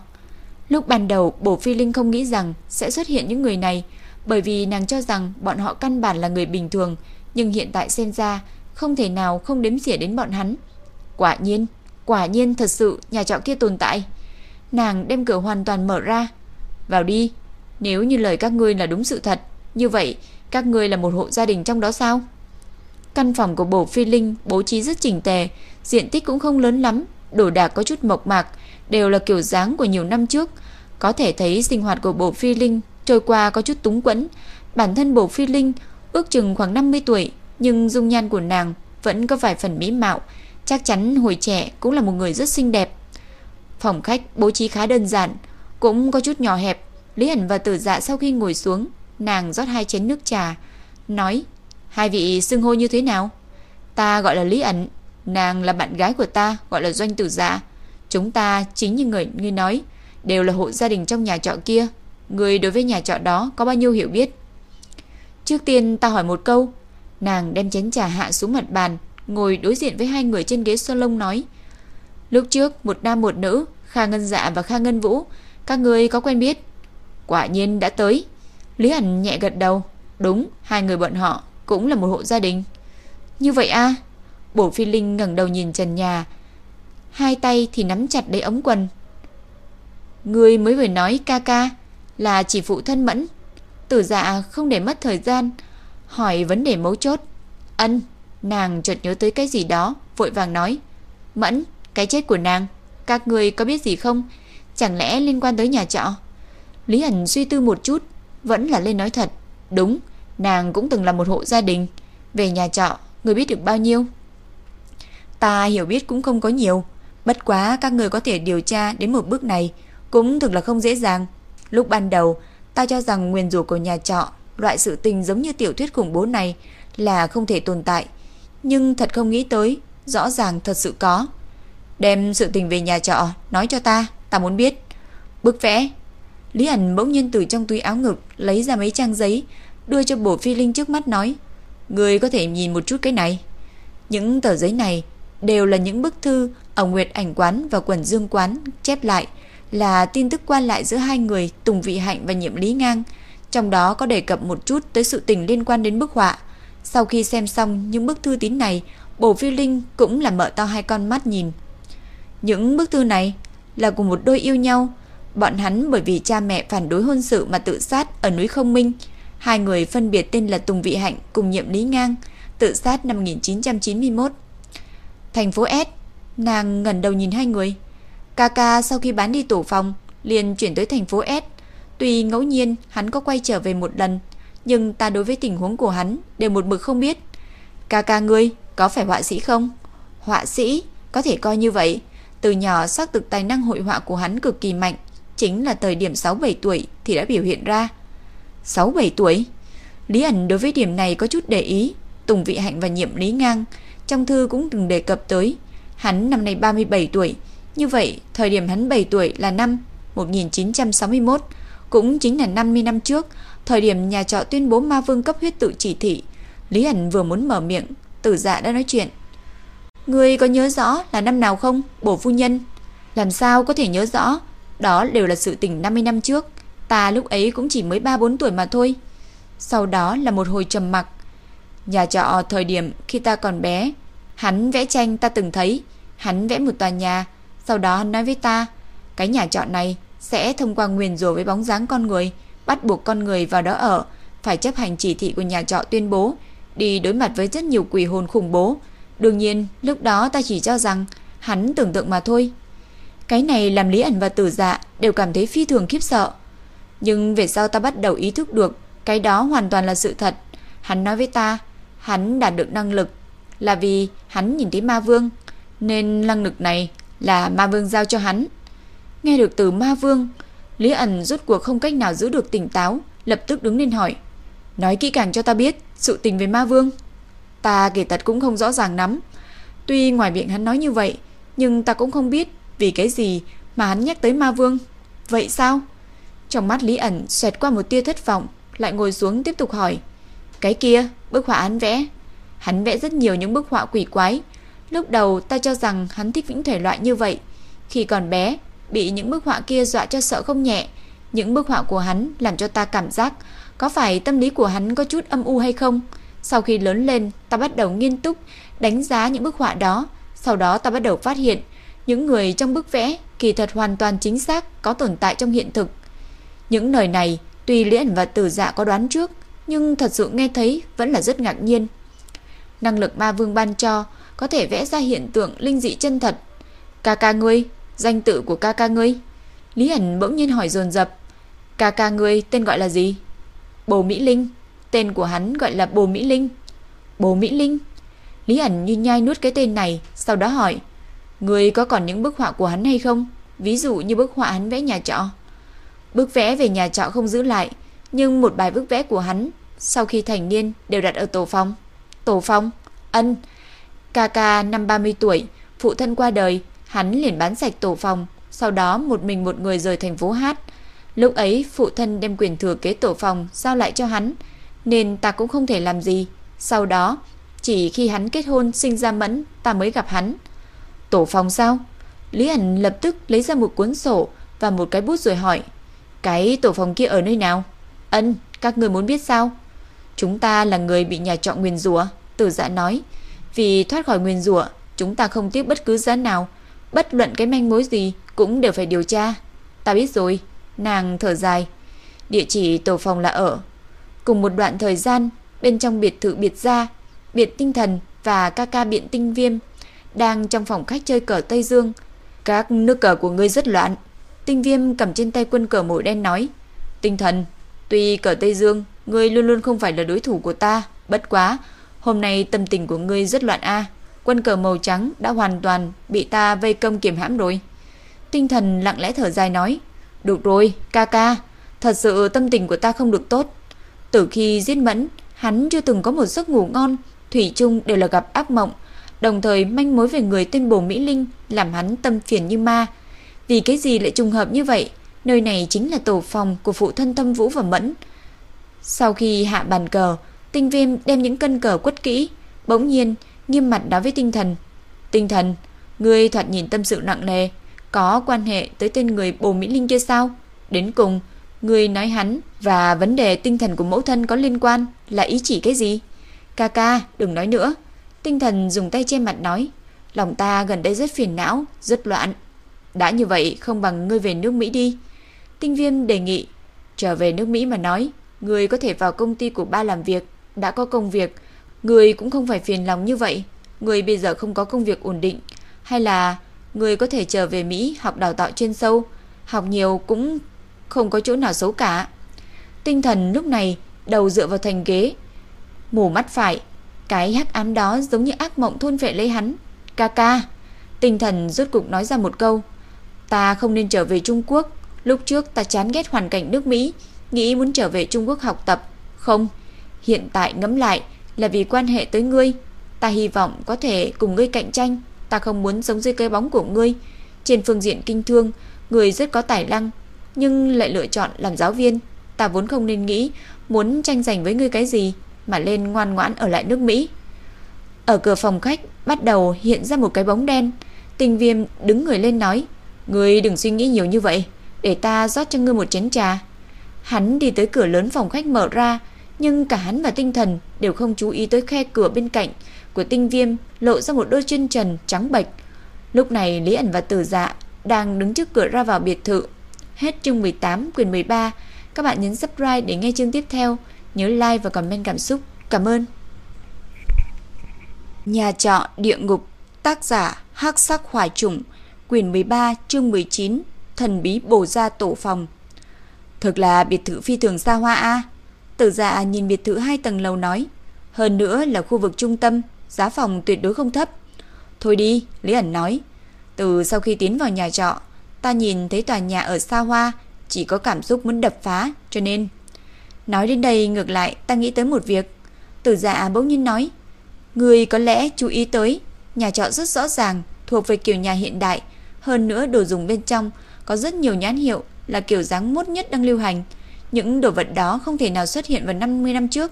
Lúc ban đầu, Bổ Phi Linh không nghĩ rằng sẽ xuất hiện những người này, bởi vì nàng cho rằng bọn họ căn bản là người bình thường, nhưng hiện tại xem ra không thể nào không đếm xỉa đến bọn hắn. Quả nhiên, quả nhiên thật sự nhà trọ kia tồn tại. Nàng đem cửa hoàn toàn mở ra. Vào đi, nếu như lời các ngươi là đúng sự thật, như vậy các ngươi là một hộ gia đình trong đó sao? Căn phòng của bổ phi linh bố trí rất chỉnh tề, diện tích cũng không lớn lắm, đồ đạc có chút mộc mạc, đều là kiểu dáng của nhiều năm trước. Có thể thấy sinh hoạt của bổ phi linh trôi qua có chút túng quẫn. Bản thân bổ phi linh ước chừng khoảng 50 tuổi, nhưng dung nhan của nàng vẫn có vài phần mỹ mạo, chắc chắn hồi trẻ cũng là một người rất xinh đẹp. Phòng khách bố trí khá đơn giản, cũng có chút nhỏ hẹp. Lý ẩn và Tử Dạ sau khi ngồi xuống, nàng rót hai chén nước trà, nói: "Hai vị xưng hô như thế nào?" "Ta gọi là Lý ẩn, nàng là bạn gái của ta, gọi là Doanh Tử Dạ. Chúng ta chính như người ngươi nói, đều là hộ gia đình trong nhà trọ kia. Người đối với nhà trọ đó có bao nhiêu hiểu biết?" Trước tiên ta hỏi một câu, Nàng đem chén trà hạ xuống mặt bàn, ngồi đối diện với hai người trên ghế salon nói: "Lúc trước một nam một nữ Kha Ngân Dạ và Kha Ngân Vũ, các người có quen biết? Quả nhiên đã tới. Lý Ảnh nhẹ gật đầu. Đúng, hai người bọn họ cũng là một hộ gia đình. Như vậy a? À? Bổ Phi Linh ngẩng đầu nhìn trần nhà, hai tay thì nắm chặt lấy ống quần. Người mới vừa nói ca ca là chỉ phụ thân mẫn. Tử dạ không để mất thời gian, hỏi vấn đề mấu chốt. Ân, nàng chợt nhớ tới cái gì đó, vội vàng nói. Mẫn, cái chết của nàng, các người có biết gì không? Chẳng lẽ liên quan tới nhà trọ? Lý Hẳn suy tư một chút, vẫn là lên nói thật. Đúng, nàng cũng từng là một hộ gia đình. Về nhà trọ, người biết được bao nhiêu? Ta hiểu biết cũng không có nhiều. Bất quá các người có thể điều tra đến một bước này cũng thực là không dễ dàng. Lúc ban đầu, ta cho rằng nguyên rủa của nhà trọ, loại sự tình giống như tiểu thuyết khủng bố này là không thể tồn tại. Nhưng thật không nghĩ tới, rõ ràng thật sự có. Đem sự tình về nhà trọ, nói cho ta, ta muốn biết. Bức vẽ. Lý ẩn bỗng nhiên từ trong túi áo ngực lấy ra mấy trang giấy, đưa cho bổ phi linh trước mắt nói. Người có thể nhìn một chút cái này. Những tờ giấy này đều là những bức thư ở Nguyệt Ảnh Quán và Quần Dương Quán chép lại là tin tức quan lại giữa hai người Tùng Vị Hạnh và Nhiệm Lý Ngang, trong đó có đề cập một chút tới sự tình liên quan đến bức họa. Sau khi xem xong những bức thư tín này, Bổ Phi Linh cũng là mở to hai con mắt nhìn. Những bức thư này là của một đôi yêu nhau, bọn hắn bởi vì cha mẹ phản đối hôn sự mà tự sát ở núi Không Minh. Hai người phân biệt tên là Tùng Vị Hạnh cùng Nhiệm Lý Ngang, tự sát năm 1991. Thành phố S, nàng ngẩn đầu nhìn hai người. Kaka sau khi bán đi tổ phòng, liền chuyển tới thành phố S. Tuy ngẫu nhiên hắn có quay trở về một lần, nhưng ta đối với tình huống của hắn đều một mực không biết. Kaka ngươi, có phải họa sĩ không? Họa sĩ, có thể coi như vậy. Từ nhỏ xác thực tài năng hội họa của hắn cực kỳ mạnh, chính là thời điểm 6-7 tuổi thì đã biểu hiện ra. 6-7 tuổi? Lý ẩn đối với điểm này có chút để ý, Tùng Vị Hạnh và Nhiệm Lý Ngang trong thư cũng từng đề cập tới, hắn năm nay 37 tuổi, như vậy thời điểm hắn 7 tuổi là năm 1961, cũng chính là 50 năm trước, thời điểm nhà trọ tuyên bố ma vương cấp huyết tự chỉ thị. Lý ẩn vừa muốn mở miệng, tử dạ đã nói chuyện. Người có nhớ rõ là năm nào không, bổ phu nhân? Làm sao có thể nhớ rõ, đó đều là sự tình 50 năm trước, ta lúc ấy cũng chỉ mới 3-4 tuổi mà thôi. Sau đó là một hồi trầm mặc, Nhà trọ thời điểm khi ta còn bé, hắn vẽ tranh ta từng thấy, hắn vẽ một tòa nhà, sau đó hắn nói với ta, cái nhà trọ này sẽ thông qua nguyền rủa với bóng dáng con người, bắt buộc con người vào đó ở, phải chấp hành chỉ thị của nhà trọ tuyên bố, đi đối mặt với rất nhiều quỷ hồn khủng bố. Đương nhiên, lúc đó ta chỉ cho rằng hắn tưởng tượng mà thôi. Cái này làm Lý ẩn và Tử Dạ đều cảm thấy phi thường khiếp sợ. Nhưng về sau ta bắt đầu ý thức được, cái đó hoàn toàn là sự thật. Hắn nói với ta, Hắn đạt được năng lực là vì hắn nhìn thấy ma vương, nên năng lực này là ma vương giao cho hắn. Nghe được từ ma vương, Lý ẩn rút cuộc không cách nào giữ được tỉnh táo, lập tức đứng lên hỏi. Nói kỹ càng cho ta biết sự tình về ma vương. Ta kể tật cũng không rõ ràng lắm. Tuy ngoài miệng hắn nói như vậy, nhưng ta cũng không biết vì cái gì mà hắn nhắc tới ma vương. Vậy sao? Trong mắt Lý ẩn xoẹt qua một tia thất vọng, lại ngồi xuống tiếp tục hỏi. Cái kia, bức họa hắn vẽ. Hắn vẽ rất nhiều những bức họa quỷ quái. Lúc đầu ta cho rằng hắn thích vĩnh thể loại như vậy. Khi còn bé, bị những bức họa kia dọa cho sợ không nhẹ. Những bức họa của hắn làm cho ta cảm giác có phải tâm lý của hắn có chút âm u hay không? Sau khi lớn lên, ta bắt đầu nghiêm túc đánh giá những bức họa đó. Sau đó ta bắt đầu phát hiện những người trong bức vẽ kỳ thật hoàn toàn chính xác có tồn tại trong hiện thực. Những lời này tuy Liễn và Tử Dạ có đoán trước, nhưng thật sự nghe thấy vẫn là rất ngạc nhiên. Năng lực ma vương ban cho có thể vẽ ra hiện tượng linh dị chân thật. Cà ca ngươi, danh tự của ca ca ngươi. Lý ẩn bỗng nhiên hỏi dồn dập. Ca ca ngươi tên gọi là gì? Bồ Mỹ Linh. Tên của hắn gọi là Bồ Mỹ Linh. Bồ Mỹ Linh. Lý ẩn như nhai nuốt cái tên này, sau đó hỏi. Ngươi có còn những bức họa của hắn hay không? Ví dụ như bức họa hắn vẽ nhà trọ. Bức vẽ về nhà trọ không giữ lại, nhưng một bài bức vẽ của hắn sau khi thành niên đều đặt ở tổ phong. Tổ phong? Ân. Ca ca năm 30 tuổi, phụ thân qua đời, hắn liền bán sạch tổ phòng sau đó một mình một người rời thành phố Hát. Lúc ấy phụ thân đem quyền thừa kế tổ phòng giao lại cho hắn, nên ta cũng không thể làm gì. Sau đó, chỉ khi hắn kết hôn sinh ra mẫn, ta mới gặp hắn. Tổ phòng sao? Lý ẩn lập tức lấy ra một cuốn sổ và một cái bút rồi hỏi. Cái tổ phòng kia ở nơi nào? Ân, các người muốn biết sao? Chúng ta là người bị nhà trọ nguyền rủa Tử dạ nói Vì thoát khỏi nguyền rủa Chúng ta không tiếc bất cứ giá nào Bất luận cái manh mối gì Cũng đều phải điều tra. Ta biết rồi, Nàng thở dài. Địa chỉ tổ phòng là ở. Cùng một đoạn thời gian, Bên trong biệt thự biệt gia, Biệt tinh thần và ca ca biện tinh viêm Đang trong phòng khách chơi cờ Tây Dương. Các nước cờ của ngươi rất loạn. Tinh viêm cầm trên tay quân cờ màu đen nói, Tinh thần, Tuy cờ Tây Dương, Ngươi luôn luôn không phải là đối thủ của ta, Bất quá, Hôm nay tâm tình của ngươi rất loạn a. Quân cờ màu trắng đã hoàn toàn Bị ta vây công kiềm hãm rồi. Tinh thần lặng lẽ thở dài nói, Được rồi, ca ca, Thật sự tâm tình của ta không được tốt. Từ khi giết mẫn, Hắn chưa từng có một giấc ngủ ngon, Thủy chung đều là gặp ác mộng, Đồng thời manh mối về người tên bồ Mỹ Linh Làm hắn tâm phiền như ma. Vì cái gì lại trùng hợp như vậy? Nơi này chính là tổ phòng của phụ thân tâm vũ và mẫn. Sau khi hạ bàn cờ, Tinh viêm đem những cân cờ quất kỹ, Bỗng nhiên nghiêm mặt nói với tinh thần. Tinh thần, Ngươi thoạt nhìn tâm sự nặng nề, Có quan hệ tới tên người bồ Mỹ Linh kia sao? Đến cùng, Ngươi nói hắn và vấn đề tinh thần của mẫu thân có liên quan Là ý chỉ cái gì? Ca ca, đừng nói nữa. Tinh thần dùng tay che mặt nói, Lòng ta gần đây rất phiền não, Rất loạn. Đã như vậy, không bằng ngươi về nước Mỹ đi. Tinh viêm đề nghị, Trở về nước Mỹ mà nói, Ngươi có thể vào công ty của ba làm việc, Đã có công việc Người cũng không phải phiền lòng như vậy. Người bây giờ không có công việc ổn định. Hay là người có thể trở về Mỹ, học đào tạo chuyên sâu, Học nhiều cũng không có chỗ nào xấu cả. Tinh thần lúc này đầu dựa vào thành ghế, Mù mắt phải. Cái hắc ám đó giống như ác mộng thôn vệ lấy hắn. Ca ca, Tinh thần rốt cục nói ra một câu. Ta không nên trở về Trung Quốc. Lúc trước ta chán ghét hoàn cảnh nước Mỹ, Nghĩ muốn trở về Trung Quốc học tập. Không, Hiện tại ngẫm lại là vì quan hệ tới ngươi. Ta hy vọng có thể cùng ngươi cạnh tranh, ta không muốn sống dưới cái bóng của ngươi. Trên phương diện kinh thương, ngươi rất có tài năng, nhưng lại lựa chọn làm giáo viên. Ta vốn không nên nghĩ muốn tranh giành với ngươi cái gì, mà lên ngoan ngoãn ở lại nước Mỹ. Ở cửa phòng khách bắt đầu hiện ra một cái bóng đen. Tình viêm đứng người lên nói, ngươi đừng suy nghĩ nhiều như vậy, để ta rót cho ngươi một chén trà. Hắn đi tới cửa lớn phòng khách mở ra, nhưng cả hắn và tinh thần đều không chú ý tới khe cửa bên cạnh của tinh viêm lộ ra một đôi chân trần trắng bệch. Lúc này Lý ẩn và Tử Dạ đang đứng trước cửa ra vào biệt thự. Hết chương 18 quyền 13. Các bạn nhấn subscribe để nghe chương tiếp theo. Nhớ like và comment cảm xúc. Cảm ơn. Nhà trọ địa ngục, tác giả Hắc Sắc hoài Trùng, quyền 13, chương 19, thần bí bổ ra tổ phòng. Thực là biệt thự phi thường xa hoa a. Tử dạ nhìn biệt thự hai tầng lầu nói Hơn nữa là khu vực trung tâm Giá phòng tuyệt đối không thấp. Thôi đi, Lý ẩn nói. Từ sau khi tiến vào nhà trọ Ta nhìn thấy tòa nhà ở xa hoa Chỉ có cảm xúc muốn đập phá Cho nên Nói đến đây ngược lại ta nghĩ tới một việc. Tử dạ bỗng nhiên nói Người có lẽ chú ý tới Nhà trọ rất rõ ràng Thuộc về kiểu nhà hiện đại. Hơn nữa đồ dùng bên trong Có rất nhiều nhãn hiệu Là kiểu dáng mốt nhất đang lưu hành những đồ vật đó không thể nào xuất hiện vào 50 năm trước,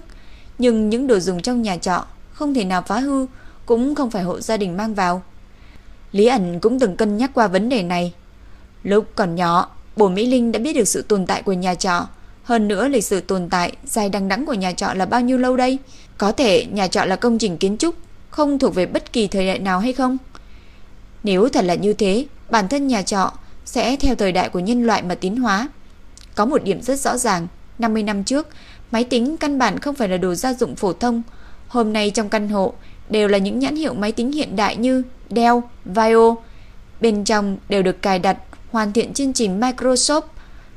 nhưng những đồ dùng trong nhà trọ không thể nào phá hư, cũng không phải hộ gia đình mang vào. Lý ẩn cũng từng cân nhắc qua vấn đề này. Lúc còn nhỏ, bố Mỹ Linh đã biết được sự tồn tại của nhà trọ. Hơn nữa lịch sử tồn tại dài đằng đẵng của nhà trọ là bao nhiêu lâu đây? Có thể nhà trọ là công trình kiến trúc, không thuộc về bất kỳ thời đại nào hay không? Nếu thật là như thế, bản thân nhà trọ sẽ theo thời đại của nhân loại mà tiến hóa. Có một điểm rất rõ ràng, 50 năm trước, máy tính căn bản không phải là đồ gia dụng phổ thông. Hôm nay trong căn hộ đều là những nhãn hiệu máy tính hiện đại như Dell, Vio. Bên trong đều được cài đặt hoàn thiện chương trình Microsoft.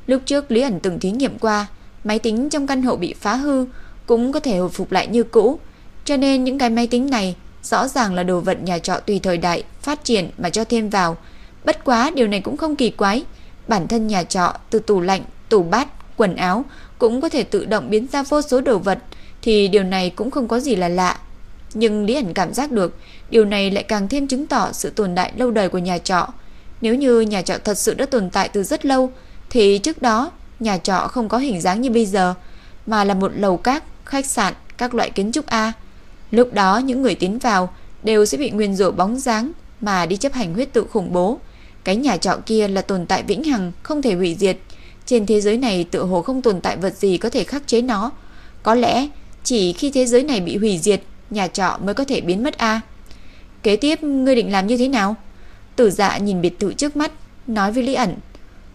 Lúc trước Lý ẩn từng thí nghiệm qua, máy tính trong căn hộ bị phá hư cũng có thể hồi phục lại như cũ. Cho nên những cái máy tính này rõ ràng là đồ vật nhà trọ tùy thời đại phát triển mà cho thêm vào. Bất quá điều này cũng không kỳ quái. Bản thân nhà trọ từ tủ lạnh tủ bát, quần áo cũng có thể tự động biến ra vô số đồ vật thì điều này cũng không có gì là lạ. Nhưng Lý ẩn cảm giác được điều này lại càng thêm chứng tỏ sự tồn tại lâu đời của nhà trọ. Nếu như nhà trọ thật sự đã tồn tại từ rất lâu thì trước đó nhà trọ không có hình dáng như bây giờ mà là một lầu các, khách sạn, các loại kiến trúc A. Lúc đó những người tiến vào đều sẽ bị nguyên rủa bóng dáng mà đi chấp hành huyết tự khủng bố. Cái nhà trọ kia là tồn tại vĩnh hằng, không thể hủy diệt. Trên thế giới này tựa hồ không tồn tại vật gì có thể khắc chế nó. Có lẽ chỉ khi thế giới này bị hủy diệt, nhà trọ mới có thể biến mất a. Kế tiếp ngươi định làm như thế nào? Tử Dạ nhìn biệt thự trước mắt, nói với Lý ẩn,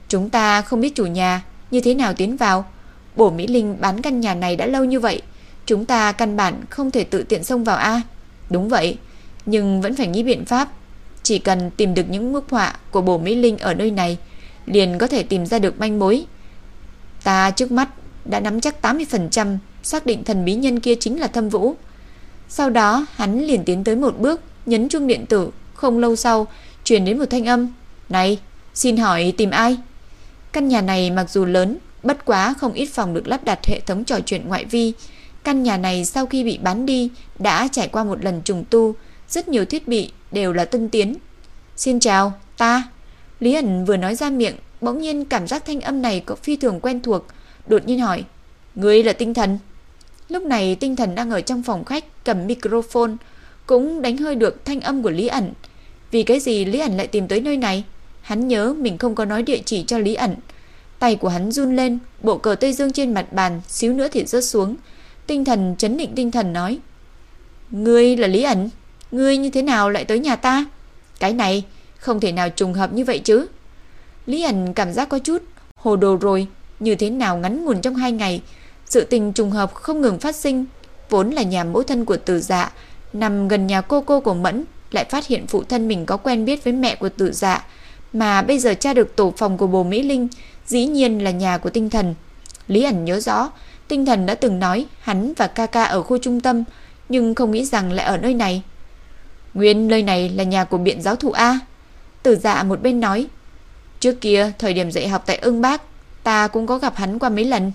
chúng ta không biết chủ nhà như thế nào tiến vào. Bổ Mỹ Linh bán căn nhà này đã lâu như vậy, chúng ta căn bản không thể tự tiện xông vào a. Đúng vậy, nhưng vẫn phải nghĩ biện pháp. Chỉ cần tìm được những bức họa của Bổ Mỹ Linh ở nơi này, liền có thể tìm ra được manh mối. Ta trước mắt đã nắm chắc 80% xác định thần bí nhân kia chính là Thâm Vũ. Sau đó, hắn liền tiến tới một bước, nhấn chuông điện tử, không lâu sau truyền đến một thanh âm, "Này, xin hỏi tìm ai?" Căn nhà này mặc dù lớn, bất quá không ít phòng được lắp đặt hệ thống trò chuyện ngoại vi. Căn nhà này sau khi bị bán đi đã trải qua một lần trùng tu, rất nhiều thiết bị đều là tân tiến. "Xin chào, ta." Lý ẩn vừa nói ra miệng, bỗng nhiên cảm giác thanh âm này có phi thường quen thuộc, đột nhiên hỏi: "Ngươi là tinh thần?" Lúc này tinh thần đang ở trong phòng khách cầm microphone, cũng đánh hơi được thanh âm của Lý ẩn. Vì cái gì Lý ẩn lại tìm tới nơi này? Hắn nhớ mình không có nói địa chỉ cho Lý ẩn. Tay của hắn run lên, bộ cờ Tây Dương trên mặt bàn xíu nữa thì rớt xuống. Tinh thần chấn định tinh thần nói: "Ngươi là Lý ẩn, ngươi như thế nào lại tới nhà ta?" Cái này không thể nào trùng hợp như vậy chứ. Lý ẩn cảm giác có chút hồ đồ rồi, như thế nào ngắn ngủn trong hai ngày, sự tình trùng hợp không ngừng phát sinh, vốn là nhà mẫu thân của Tử Dạ, nằm gần nhà cô cô của Mẫn, lại phát hiện phụ thân mình có quen biết với mẹ của Tử Dạ, mà bây giờ tra được tổ phòng của bồ Mỹ Linh, dĩ nhiên là nhà của Tinh Thần. Lý ẩn nhớ rõ, Tinh Thần đã từng nói hắn và ca ca ở khu trung tâm, nhưng không nghĩ rằng lại ở nơi này. Nguyên nơi này là nhà của biện giáo thụ A. Tử dạ một bên nói, trước kia thời điểm dạy học tại ưng bác, ta cũng có gặp hắn qua mấy lần.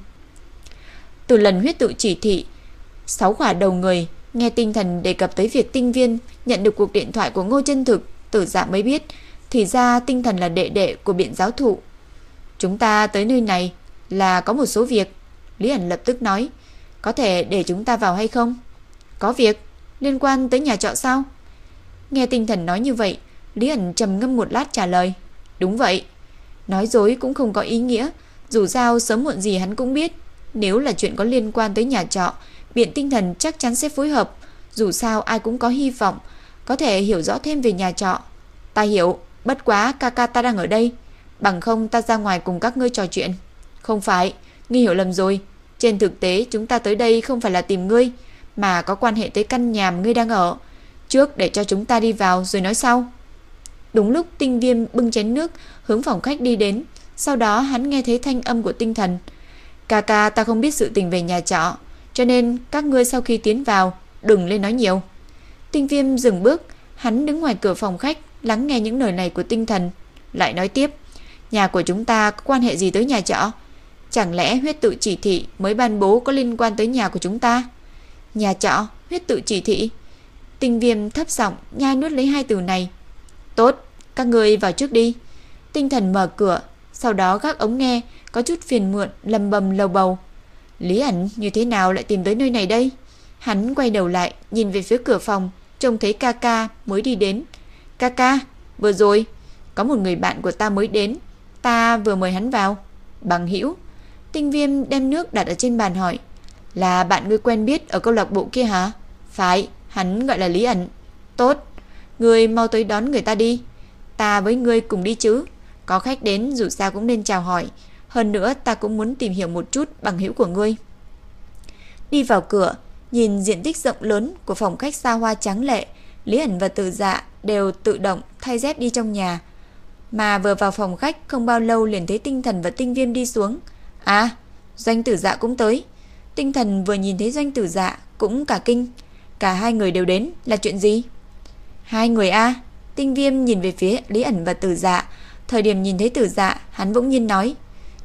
Từ lần huyết tự chỉ thị, sáu quả đầu người nghe tinh thần đề cập tới việc tinh viên nhận được cuộc điện thoại của Ngô Chân Thực, Tử Dạ mới biết, thì ra tinh thần là đệ đệ của biện giáo thụ. Chúng ta tới nơi này là có một số việc, Lý ẩn lập tức nói, có thể để chúng ta vào hay không? Có việc liên quan tới nhà trọ sao? Nghe tinh thần nói như vậy, Lý ẩn trầm ngâm một lát trả lời, đúng vậy. Nói dối cũng không có ý nghĩa, dù sao sớm muộn gì hắn cũng biết, nếu là chuyện có liên quan tới nhà trọ, biện tinh thần chắc chắn sẽ phối hợp, dù sao ai cũng có hy vọng có thể hiểu rõ thêm về nhà trọ. Ta hiểu, bất quá ca ca ta đang ở đây, bằng không ta ra ngoài cùng các ngươi trò chuyện. Không phải, ngươi hiểu lầm rồi, trên thực tế chúng ta tới đây không phải là tìm ngươi, mà có quan hệ tới căn nhà ngươi đang ở. Trước để cho chúng ta đi vào rồi nói sau. Đúng lúc tinh viêm bưng chén nước hướng phòng khách đi đến, sau đó hắn nghe thấy thanh âm của tinh thần. Ca ca ta không biết sự tình về nhà trọ, cho nên các ngươi sau khi tiến vào đừng lên nói nhiều. Tinh viêm dừng bước, hắn đứng ngoài cửa phòng khách lắng nghe những lời này của tinh thần, lại nói tiếp, nhà của chúng ta có quan hệ gì tới nhà trọ? Chẳng lẽ huyết tự chỉ thị mới ban bố có liên quan tới nhà của chúng ta? Nhà trọ, huyết tự chỉ thị. Tinh viêm thấp giọng nhai nuốt lấy hai từ này. Tốt, các người vào trước đi. Tinh thần mở cửa, sau đó gác ống nghe, có chút phiền muộn, lầm bầm lầu bầu. Lý ẩn như thế nào lại tìm tới nơi này đây? Hắn quay đầu lại, nhìn về phía cửa phòng, trông thấy ca ca mới đi đến. Ca ca, vừa rồi, có một người bạn của ta mới đến, ta vừa mời hắn vào. Bằng hữu Tinh viêm đem nước đặt ở trên bàn hỏi, là bạn ngươi quen biết ở câu lạc bộ kia hả? Phải, hắn gọi là Lý ẩn. Tốt, ngươi mau tới đón người ta đi. Ta với ngươi cùng đi chứ. Có khách đến dù sao cũng nên chào hỏi. Hơn nữa ta cũng muốn tìm hiểu một chút bằng hữu của ngươi. Đi vào cửa, nhìn diện tích rộng lớn của phòng khách xa hoa trắng lệ, Lý ẩn và tử Dạ đều tự động thay dép đi trong nhà. Mà vừa vào phòng khách không bao lâu liền thấy tinh thần và tinh viêm đi xuống. À, doanh tử dạ cũng tới. Tinh thần vừa nhìn thấy doanh tử dạ cũng cả kinh. Cả hai người đều đến là chuyện gì? Hai người a Tinh viêm nhìn về phía Lý ẩn và tử dạ. Thời điểm nhìn thấy tử dạ, hắn bỗng nhiên nói.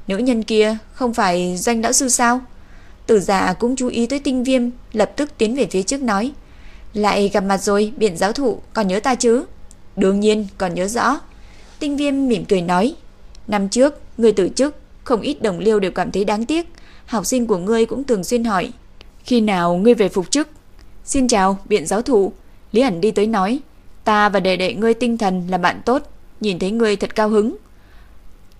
Nữ nhân kia không phải doanh đạo sư sao? Tử dạ cũng chú ý tới tinh viêm, lập tức tiến về phía trước nói. Lại gặp mặt rồi, biện giáo thụ, còn nhớ ta chứ? Đương nhiên, còn nhớ rõ. Tinh viêm mỉm cười nói. Năm trước, người tử chức, không ít đồng liêu đều cảm thấy đáng tiếc. Học sinh của ngươi cũng thường xuyên hỏi. Khi nào ngươi về phục chức? Xin chào, biện giáo thụ. Lý ẩn đi tới nói. Ta và đệ đệ ngươi tinh thần là bạn tốt. nhìn thấy ngươi thật cao hứng.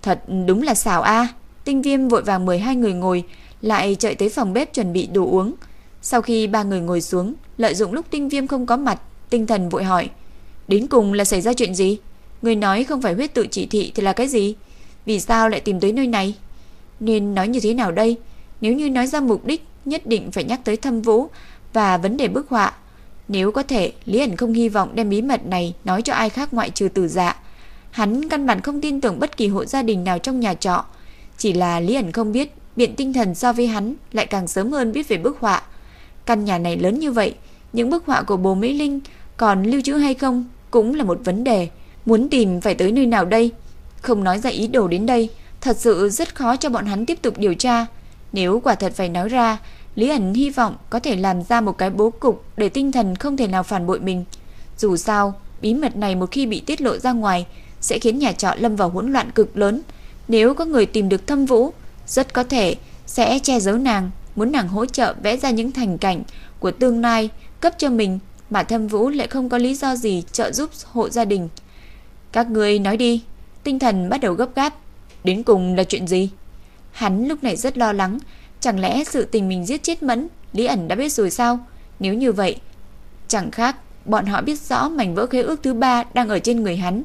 Thật đúng là xảo a. Tinh Viêm vội vàng mời hai người ngồi, lại chạy tới phòng bếp chuẩn bị đồ uống. Sau khi ba người ngồi xuống, lợi dụng lúc Tinh Viêm không có mặt, Tinh Thần vội hỏi: "Đến cùng là xảy ra chuyện gì? Người nói không phải huyết tự chỉ thị thì là cái gì? Vì sao lại tìm tới nơi này?" Nên nói như thế nào đây? Nếu như nói ra mục đích, nhất định phải nhắc tới Thâm Vũ và vấn đề bức họa. Nếu có thể, Lý ẩn không hy vọng đem bí mật này nói cho ai khác ngoại trừ Tử Dạ. Hắn căn bản không tin tưởng bất kỳ hộ gia đình nào trong nhà trọ, chỉ là Lý ẩn không biết biện tinh thần so với hắn lại càng sớm hơn biết về bức họa. Căn nhà này lớn như vậy, những bức họa của bố Mỹ Linh còn lưu trữ hay không cũng là một vấn đề. Muốn tìm phải tới nơi nào đây? Không nói ra ý đồ đến đây, thật sự rất khó cho bọn hắn tiếp tục điều tra. Nếu quả thật phải nói ra, Lý ẩn hy vọng có thể làm ra một cái bố cục để tinh thần không thể nào phản bội mình. Dù sao, bí mật này một khi bị tiết lộ ra ngoài sẽ khiến nhà trọ lâm vào hỗn loạn cực lớn. Nếu có người tìm được thâm vũ, rất có thể sẽ che giấu nàng, muốn nàng hỗ trợ vẽ ra những thành cảnh của tương lai cấp cho mình mà thâm vũ lại không có lý do gì trợ giúp hộ gia đình. Các người nói đi, tinh thần bắt đầu gấp gáp. Đến cùng là chuyện gì? Hắn lúc này rất lo lắng, chẳng lẽ sự tình mình giết chết Mẫn, Lý ẩn đã biết rồi sao? Nếu như vậy, chẳng khác bọn họ biết rõ mảnh vỡ khế ước thứ ba đang ở trên người hắn,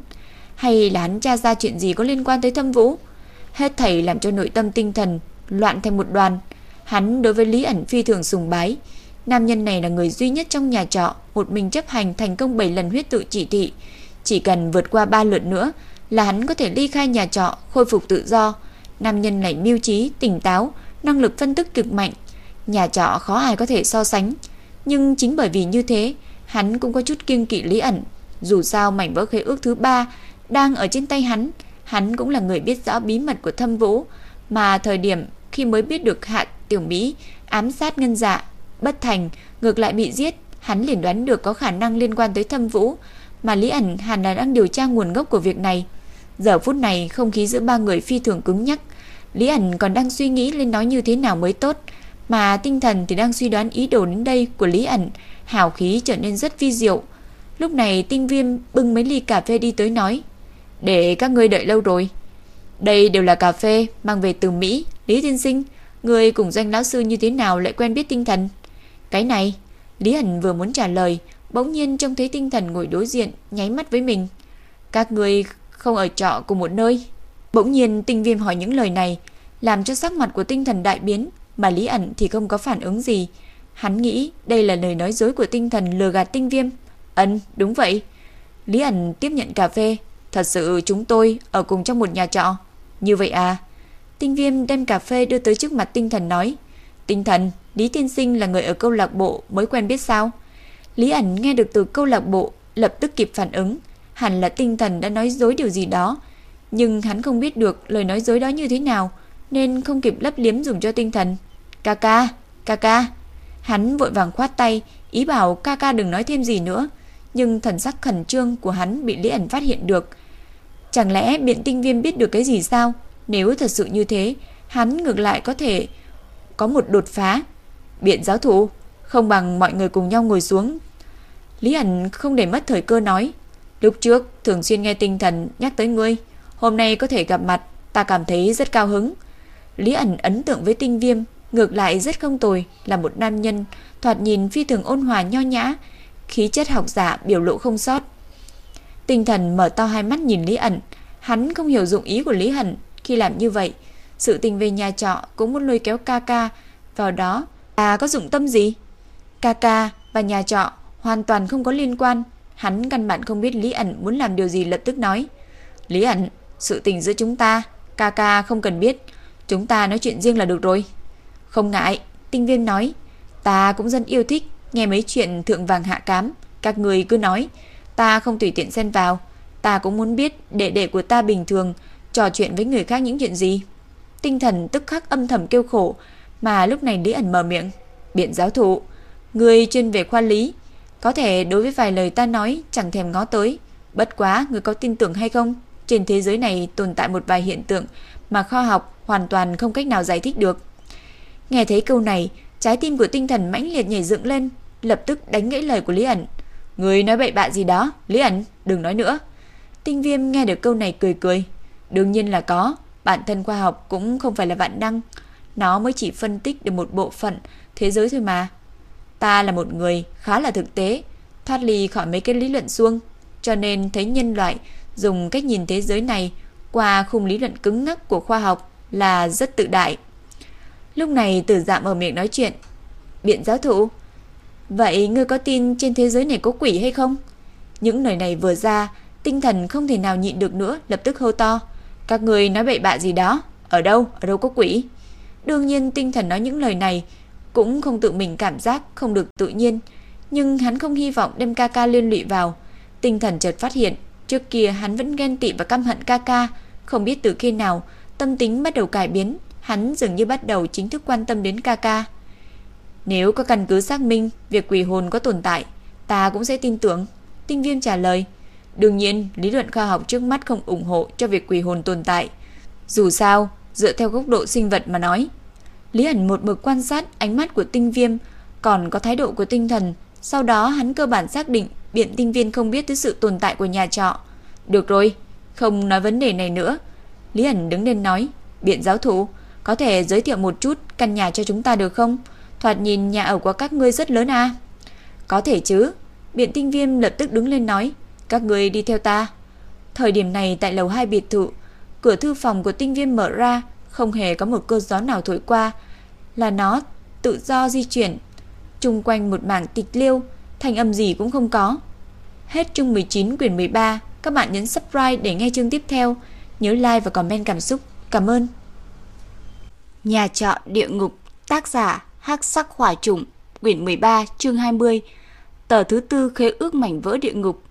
hay là hắn tra ra chuyện gì có liên quan tới Thâm Vũ? Hết thảy làm cho nội tâm tinh thần loạn thành một đoàn. Hắn đối với Lý ẩn phi thường sùng bái, nam nhân này là người duy nhất trong nhà trọ một mình chấp hành thành công 7 lần huyết tự chỉ thị, chỉ cần vượt qua 3 lượt nữa là hắn có thể ly khai nhà trọ, khôi phục tự do. Nam nhân này mưu trí, tỉnh táo, năng lực phân tích cực mạnh, nhà trọ khó ai có thể so sánh. Nhưng chính bởi vì như thế, hắn cũng có chút kiêng kỵ Lý ẩn. Dù sao mảnh vỡ khế ước thứ ba đang ở trên tay hắn, hắn cũng là người biết rõ bí mật của Thâm Vũ, mà thời điểm khi mới biết được Hạ Tiểu Mỹ ám sát ngân dạ, bất thành, ngược lại bị giết, hắn liền đoán được có khả năng liên quan tới Thâm Vũ, mà Lý ẩn hẳn là đang điều tra nguồn gốc của việc này. Giờ phút này không khí giữa ba người phi thường cứng nhắc, Lý ẩn còn đang suy nghĩ lên nói như thế nào mới tốt, mà tinh thần thì đang suy đoán ý đồ đến đây của Lý ẩn, hào khí trở nên rất vi diệu. Lúc này tinh viêm bưng mấy ly cà phê đi tới nói, để các ngươi đợi lâu rồi. Đây đều là cà phê mang về từ Mỹ, Lý Tiên Sinh, người cùng danh lão sư như thế nào lại quen biết tinh thần? Cái này, Lý ẩn vừa muốn trả lời, bỗng nhiên trông thấy tinh thần ngồi đối diện, nháy mắt với mình. Các người không ở trọ cùng một nơi. Bỗng nhiên tinh viêm hỏi những lời này, làm cho sắc mặt của tinh thần đại biến, mà Lý ẩn thì không có phản ứng gì. Hắn nghĩ đây là lời nói dối của tinh thần lừa gạt tinh viêm. Ấn, đúng vậy. Lý ẩn tiếp nhận cà phê. Thật sự chúng tôi ở cùng trong một nhà trọ. Như vậy à? Tinh viêm đem cà phê đưa tới trước mặt tinh thần nói. Tinh thần, Lý Tiên Sinh là người ở câu lạc bộ mới quen biết sao? Lý ẩn nghe được từ câu lạc bộ, lập tức kịp phản ứng. Hẳn là tinh thần đã nói dối điều gì đó. Nhưng hắn không biết được lời nói dối đó như thế nào, nên không kịp lấp liếm dùng cho tinh thần. Ca ca, ca ca. Hắn vội vàng khoát tay, ý bảo ca ca đừng nói thêm gì nữa. Nhưng thần sắc khẩn trương của hắn bị Lý ẩn phát hiện được. Chẳng lẽ biện tinh viêm biết được cái gì sao? Nếu thật sự như thế, hắn ngược lại có thể có một đột phá. Biện giáo thủ, không bằng mọi người cùng nhau ngồi xuống. Lý ẩn không để mất thời cơ nói. Lúc trước, thường xuyên nghe tinh thần nhắc tới ngươi. Hôm nay có thể gặp mặt, ta cảm thấy rất cao hứng. Lý ẩn ấn tượng với tinh viêm, ngược lại rất không tồi, là một nam nhân, thoạt nhìn phi thường ôn hòa nho nhã, khí chất học giả biểu lộ không sót. Tinh thần mở to hai mắt nhìn Lý ẩn, hắn không hiểu dụng ý của Lý ẩn khi làm như vậy. Sự tình về nhà trọ cũng muốn lôi kéo ca ca vào đó, à có dụng tâm gì? Ca ca và nhà trọ hoàn toàn không có liên quan, hắn căn bản không biết Lý ẩn muốn làm điều gì lập tức nói. Lý ẩn, sự tình giữa chúng ta, ca ca không cần biết, chúng ta nói chuyện riêng là được rồi. Không ngại, tinh viên nói, ta cũng rất yêu thích nghe mấy chuyện thượng vàng hạ cám, các người cứ nói, ta không tùy tiện xen vào, ta cũng muốn biết đệ đệ của ta bình thường trò chuyện với người khác những chuyện gì. Tinh thần tức khắc âm thầm kêu khổ, mà lúc này Lý ẩn mở miệng, biện giáo thụ, người chuyên về khoa lý, có thể đối với vài lời ta nói chẳng thèm ngó tới, bất quá người có tin tưởng hay không? Trên thế giới này tồn tại một vài hiện tượng mà khoa học hoàn toàn không cách nào giải thích được. Nghe thấy câu này, trái tim của tinh thần mãnh liệt nhảy dựng lên, lập tức đánh gãy lời của Lý ẩn. Người nói bậy bạ gì đó, Lý ẩn, đừng nói nữa. Tinh Viêm nghe được câu này cười cười. Đương nhiên là có, bản thân khoa học cũng không phải là vạn năng, nó mới chỉ phân tích được một bộ phận thế giới thôi mà. Ta là một người khá là thực tế, thoát ly khỏi mấy cái lý luận suông, cho nên thấy nhân loại dùng cách nhìn thế giới này qua khung lý luận cứng ngắc của khoa học là rất tự đại. Lúc này Tử Dạm ở miệng nói chuyện, "Biện giáo thụ, vậy ngươi có tin trên thế giới này có quỷ hay không?" Những lời này vừa ra, tinh thần không thể nào nhịn được nữa, lập tức hô to, "Các người nói bậy bạ gì đó? Ở đâu? Ở đâu có quỷ?" Đương nhiên tinh thần nói những lời này cũng không tự mình cảm giác không được tự nhiên, nhưng hắn không hy vọng đem ca ca liên lụy vào. Tinh thần chợt phát hiện, trước kia hắn vẫn ghen tị và căm hận ca ca, không biết từ khi nào tâm tính bắt đầu cải biến, hắn dường như bắt đầu chính thức quan tâm đến ca ca. Nếu có căn cứ xác minh việc quỷ hồn có tồn tại, ta cũng sẽ tin tưởng. Tinh Viêm trả lời. Đương nhiên, lý luận khoa học trước mắt không ủng hộ cho việc quỷ hồn tồn tại. Dù sao, dựa theo góc độ sinh vật mà nói, Lý ẩn một mực quan sát ánh mắt của tinh viêm, còn có thái độ của tinh thần. Sau đó hắn cơ bản xác định biện tinh viên không biết tới sự tồn tại của nhà trọ. Được rồi, không nói vấn đề này nữa. Lý ẩn đứng lên nói, biện giáo thủ, có thể giới thiệu một chút căn nhà cho chúng ta được không? Thoạt nhìn nhà ở của các ngươi rất lớn à? Có thể chứ. Biện tinh viêm lập tức đứng lên nói, các ngươi đi theo ta. Thời điểm này tại lầu 2 biệt thự, cửa thư phòng của tinh viêm mở ra, không hề có một cơn gió nào thổi qua, là nó tự do di chuyển. Trung quanh một mảng tịch liêu, thanh âm gì cũng không có. Hết chương 19 quyển 13, các bạn nhấn subscribe để nghe chương tiếp theo, nhớ like và comment cảm xúc. Cảm ơn. Nhà trọ địa ngục, tác giả Hắc Sắc Hỏa Trùng, quyển 13, chương 20. Tờ thứ tư khế ước mảnh vỡ địa ngục.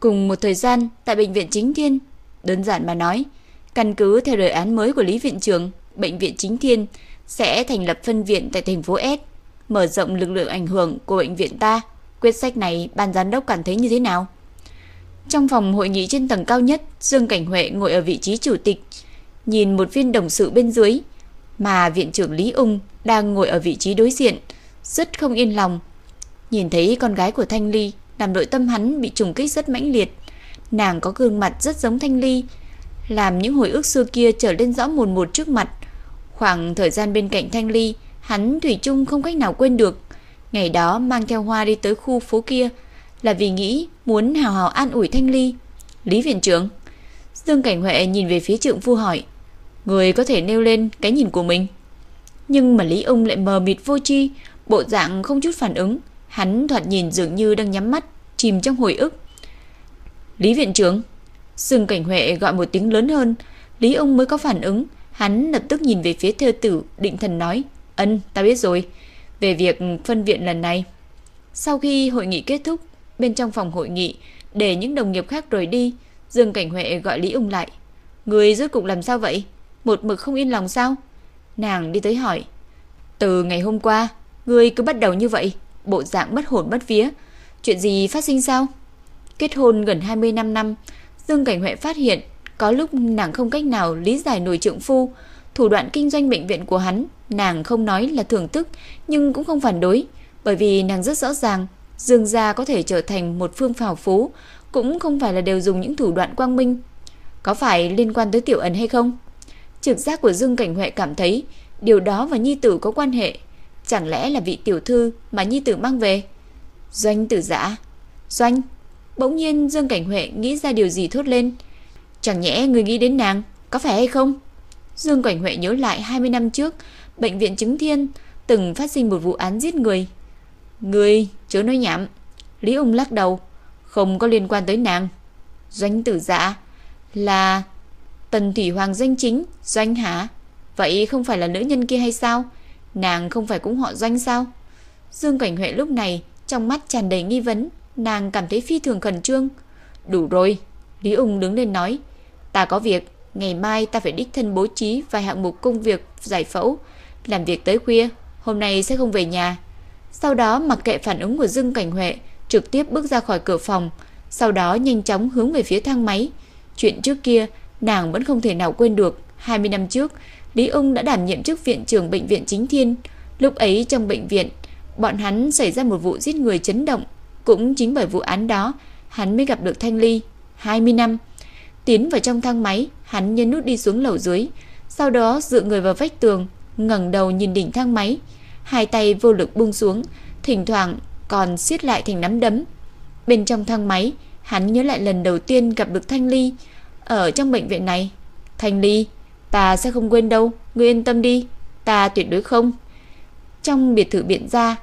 Cùng một thời gian tại bệnh viện Chính Thiên, đơn giản mà nói, Căn cứ theo đề án mới của Lý Viện trưởng, Bệnh viện Chính Thiên sẽ thành lập phân viện tại thành phố S, mở rộng lực lượng ảnh hưởng của bệnh viện ta. Quyết sách này ban giám đốc cảm thấy như thế nào? Trong phòng hội nghị trên tầng cao nhất, Dương Cảnh Huệ ngồi ở vị trí chủ tịch, nhìn một viên đồng sự bên dưới, mà viện trưởng Lý Ung đang ngồi ở vị trí đối diện, rất không yên lòng. Nhìn thấy con gái của Thanh Ly, làm nội tâm hắn bị trùng kích rất mãnh liệt. Nàng có gương mặt rất giống Thanh Ly, làm những hồi ức xưa kia trở lên rõ mồn một trước mặt. Khoảng thời gian bên cạnh Thanh Ly, hắn thủy chung không cách nào quên được. Ngày đó mang theo hoa đi tới khu phố kia là vì nghĩ muốn hào hào an ủi Thanh Ly. Lý viện trưởng, Dương Cảnh Huệ nhìn về phía trượng phu hỏi, người có thể nêu lên cái nhìn của mình. Nhưng mà Lý ông lại mờ mịt vô tri, bộ dạng không chút phản ứng, hắn thoạt nhìn dường như đang nhắm mắt, chìm trong hồi ức. Lý viện trưởng, Dương Cảnh Huệ gọi một tiếng lớn hơn, Lý ông mới có phản ứng, hắn lập tức nhìn về phía thơ tử, định thần nói, ân, ta biết rồi, về việc phân viện lần này. Sau khi hội nghị kết thúc, bên trong phòng hội nghị, để những đồng nghiệp khác rời đi, Dương Cảnh Huệ gọi Lý ung lại. Người rốt cục làm sao vậy? Một mực không yên lòng sao? Nàng đi tới hỏi. Từ ngày hôm qua, người cứ bắt đầu như vậy, bộ dạng bất hồn bất vía. Chuyện gì phát sinh sao? Kết hôn gần 20 năm năm, Dương Cảnh Huệ phát hiện có lúc nàng không cách nào lý giải nổi trượng phu, thủ đoạn kinh doanh bệnh viện của hắn, nàng không nói là thưởng thức nhưng cũng không phản đối, bởi vì nàng rất rõ ràng, Dương gia có thể trở thành một phương phào phú, cũng không phải là đều dùng những thủ đoạn quang minh. Có phải liên quan tới Tiểu Ẩn hay không? Trực giác của Dương Cảnh Huệ cảm thấy điều đó và nhi tử có quan hệ, chẳng lẽ là vị tiểu thư mà nhi tử mang về? Doanh Tử giả Doanh Bỗng nhiên Dương Cảnh Huệ nghĩ ra điều gì thốt lên. Chẳng nhẽ người nghĩ đến nàng, có phải hay không? Dương Cảnh Huệ nhớ lại 20 năm trước, bệnh viện chứng thiên từng phát sinh một vụ án giết người. Người, chớ nói nhảm. Lý ung lắc đầu, không có liên quan tới nàng. Doanh tử dạ là Tần Thủy Hoàng danh chính, Doanh hả? Vậy không phải là nữ nhân kia hay sao? Nàng không phải cũng họ Doanh sao? Dương Cảnh Huệ lúc này trong mắt tràn đầy nghi vấn, Nàng cảm thấy phi thường khẩn trương Đủ rồi Lý ung đứng lên nói Ta có việc Ngày mai ta phải đích thân bố trí Vài hạng mục công việc giải phẫu. Làm việc tới khuya Hôm nay sẽ không về nhà. Sau đó mặc kệ phản ứng của Dương Cảnh Huệ Trực tiếp bước ra khỏi cửa phòng. Sau đó nhanh chóng hướng về phía thang máy. Chuyện trước kia Nàng vẫn không thể nào quên được. 20 năm trước Lý ung đã đảm nhiệm chức viện trưởng bệnh viện chính thiên. Lúc ấy trong bệnh viện Bọn hắn xảy ra một vụ giết người chấn động. Cũng chính bởi vụ án đó, hắn mới gặp được Thanh Ly. 20 năm, Tiến vào trong thang máy, hắn nhấn nút đi xuống lầu dưới, sau đó dựa người vào vách tường, ngẩng đầu nhìn đỉnh thang máy, hai tay vô lực buông xuống, thỉnh thoảng còn siết lại thành nắm đấm. Bên trong thang máy, hắn nhớ lại lần đầu tiên gặp được Thanh Ly ở trong bệnh viện này. Thanh Ly, ta sẽ không quên đâu, ngươi yên tâm đi, ta tuyệt đối không. Trong biệt thự biện gia,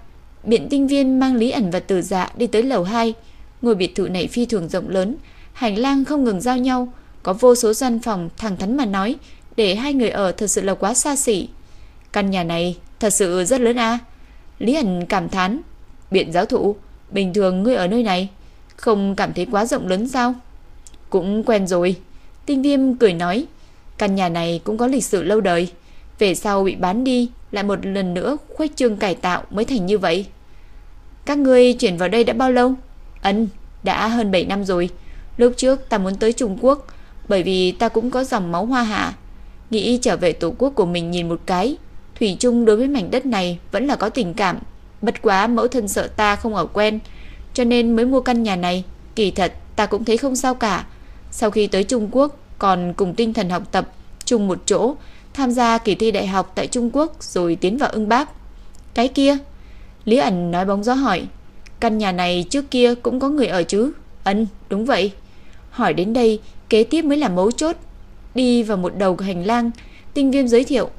biện tinh viên mang Lý ẩn và Từ Dạ đi tới lầu 2. Ngôi biệt thự này phi thường rộng lớn, hành lang không ngừng giao nhau, có vô số gian phòng thẳng thắn mà nói, để hai người ở thật sự là quá xa xỉ. Căn nhà này thật sự rất lớn a. Lý ẩn cảm thán, biện giáo thụ, bình thường ngươi ở nơi này không cảm thấy quá rộng lớn sao? Cũng quen rồi. Tinh Viêm cười nói, căn nhà này cũng có lịch sử lâu đời, về sau bị bán đi, lại một lần nữa khuếch trương cải tạo mới thành như vậy. Các ngươi chuyển vào đây đã bao lâu? Ấn, đã hơn 7 năm rồi. Lúc trước ta muốn tới Trung Quốc, bởi vì ta cũng có dòng máu hoa hạ, nghĩ trở về tổ quốc của mình nhìn một cái. Thủy chung đối với mảnh đất này vẫn là có tình cảm, bất quá mẫu thân sợ ta không ở quen, cho nên mới mua căn nhà này. Kỳ thật ta cũng thấy không sao cả. Sau khi tới Trung Quốc còn cùng tinh thần học tập chung một chỗ, tham gia kỳ thi đại học tại Trung Quốc rồi tiến vào ưng bác. Cái kia, Lý ẩn nói bóng gió hỏi, căn nhà này trước kia cũng có người ở chứ? Ấn đúng vậy. Hỏi đến đây, kế tiếp mới là mấu chốt. Đi vào một đầu hành lang, tinh viêm giới thiệu.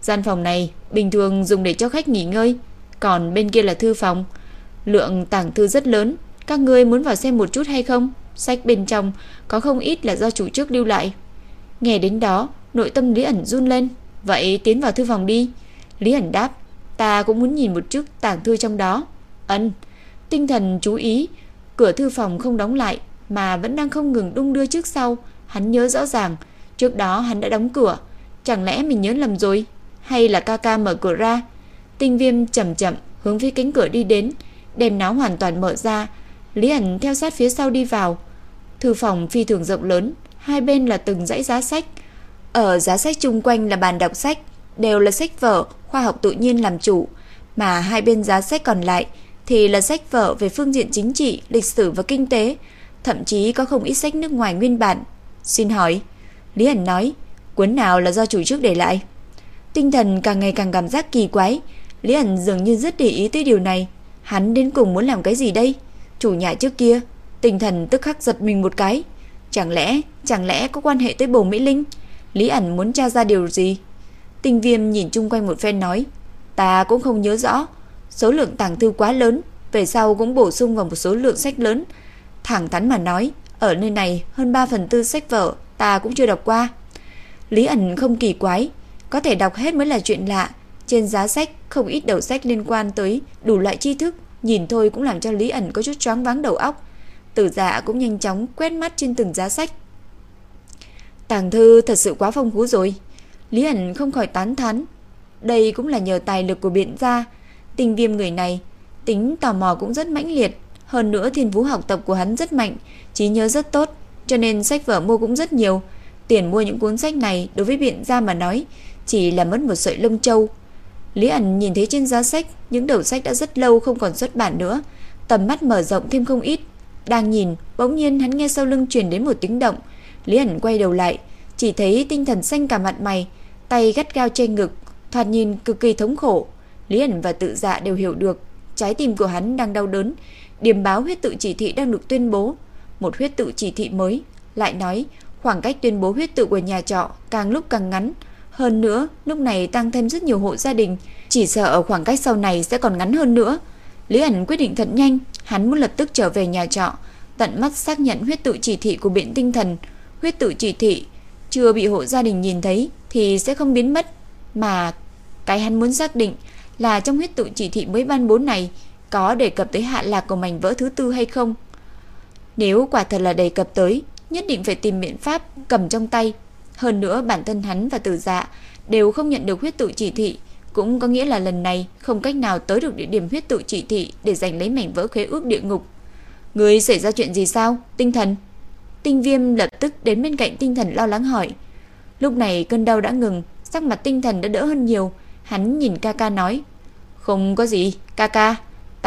Gian phòng này bình thường dùng để cho khách nghỉ ngơi, còn bên kia là thư phòng. Lượng tảng thư rất lớn, các ngươi muốn vào xem một chút hay không? Sách bên trong có không ít là do chủ trước lưu lại. Nghe đến đó, nội tâm Lý ẩn run lên. Vậy tiến vào thư phòng đi. Lý ẩn đáp, ta cũng muốn nhìn một chút tảng thư trong đó. Ân, tinh thần chú ý, cửa thư phòng không đóng lại mà vẫn đang không ngừng đung đưa trước sau. Hắn nhớ rõ ràng, trước đó hắn đã đóng cửa. Chẳng lẽ mình nhớ lầm rồi? Hay là ca ca mở cửa ra? Tinh viêm chậm chậm hướng phía cánh cửa đi đến, đem nó hoàn toàn mở ra. Lý ẩn theo sát phía sau đi vào. Thư phòng phi thường rộng lớn, hai bên là từng dãy giá sách. Ở giá sách chung quanh là bàn đọc sách, đều là sách vở khoa học tự nhiên làm chủ, mà hai bên giá sách còn lại thì là sách vở về phương diện chính trị, lịch sử và kinh tế, thậm chí có không ít sách nước ngoài nguyên bản. Xin hỏi, Lý Hẳn nói, cuốn nào là do chủ trước để lại? Tinh thần càng ngày càng cảm giác kỳ quái, Lý Hẳn dường như rất để ý tới điều này. Hắn đến cùng muốn làm cái gì đây? Chủ nhà trước kia, tinh thần tức khắc giật mình một cái. Chẳng lẽ, chẳng lẽ có quan hệ tới bồ Mỹ Linh? Lý ẩn muốn tra ra điều gì? Tinh viêm nhìn chung quanh một phen nói, ta cũng không nhớ rõ, số lượng tàng thư quá lớn, về sau cũng bổ sung vào một số lượng sách lớn. Thẳng thắn mà nói, ở nơi này hơn 3 phần tư sách vở ta cũng chưa đọc qua. Lý ẩn không kỳ quái, có thể đọc hết mới là chuyện lạ. Trên giá sách không ít đầu sách liên quan tới đủ loại tri thức, nhìn thôi cũng làm cho Lý ẩn có chút choáng váng đầu óc. Tử dạ cũng nhanh chóng quét mắt trên từng giá sách. Tàng thư thật sự quá phong phú rồi. Lý ẩn không khỏi tán thán. Đây cũng là nhờ tài lực của biện gia. Tình viêm người này, tính tò mò cũng rất mãnh liệt. Hơn nữa thiên phú học tập của hắn rất mạnh, trí nhớ rất tốt, cho nên sách vở mua cũng rất nhiều. Tiền mua những cuốn sách này đối với biện gia mà nói, chỉ là mất một sợi lông châu. Lý ẩn nhìn thấy trên giá sách, những đầu sách đã rất lâu không còn xuất bản nữa, tầm mắt mở rộng thêm không ít. Đang nhìn, bỗng nhiên hắn nghe sau lưng truyền đến một tiếng động, Lý ẩn quay đầu lại, chỉ thấy tinh thần xanh cả mặt mày, tay gắt gao trên ngực, thoạt nhìn cực kỳ thống khổ. Lý ẩn và tự dạ đều hiểu được, trái tim của hắn đang đau đớn, điểm báo huyết tự chỉ thị đang được tuyên bố, một huyết tự chỉ thị mới, lại nói khoảng cách tuyên bố huyết tự của nhà trọ càng lúc càng ngắn, hơn nữa, lúc này tăng thêm rất nhiều hộ gia đình, chỉ sợ ở khoảng cách sau này sẽ còn ngắn hơn nữa. Lý ẩn quyết định thật nhanh, hắn muốn lập tức trở về nhà trọ, tận mắt xác nhận huyết tự chỉ thị của biện tinh thần, huyết tự chỉ thị chưa bị hộ gia đình nhìn thấy thì sẽ không biến mất, mà cái hắn muốn xác định là trong huyết tự chỉ thị mới ban bố này có đề cập tới hạ lạc của mảnh vỡ thứ tư hay không. Nếu quả thật là đề cập tới, nhất định phải tìm biện pháp cầm trong tay. Hơn nữa bản thân hắn và tử dạ đều không nhận được huyết tự chỉ thị, cũng có nghĩa là lần này không cách nào tới được địa điểm huyết tự chỉ thị để giành lấy mảnh vỡ khế ước địa ngục. Người xảy ra chuyện gì sao? Tinh thần Tinh viêm lập tức đến bên cạnh tinh thần lo lắng hỏi. Lúc này cơn đau đã ngừng, sắc mặt tinh thần đã đỡ hơn nhiều. Hắn nhìn ca ca nói. Không có gì, ca ca.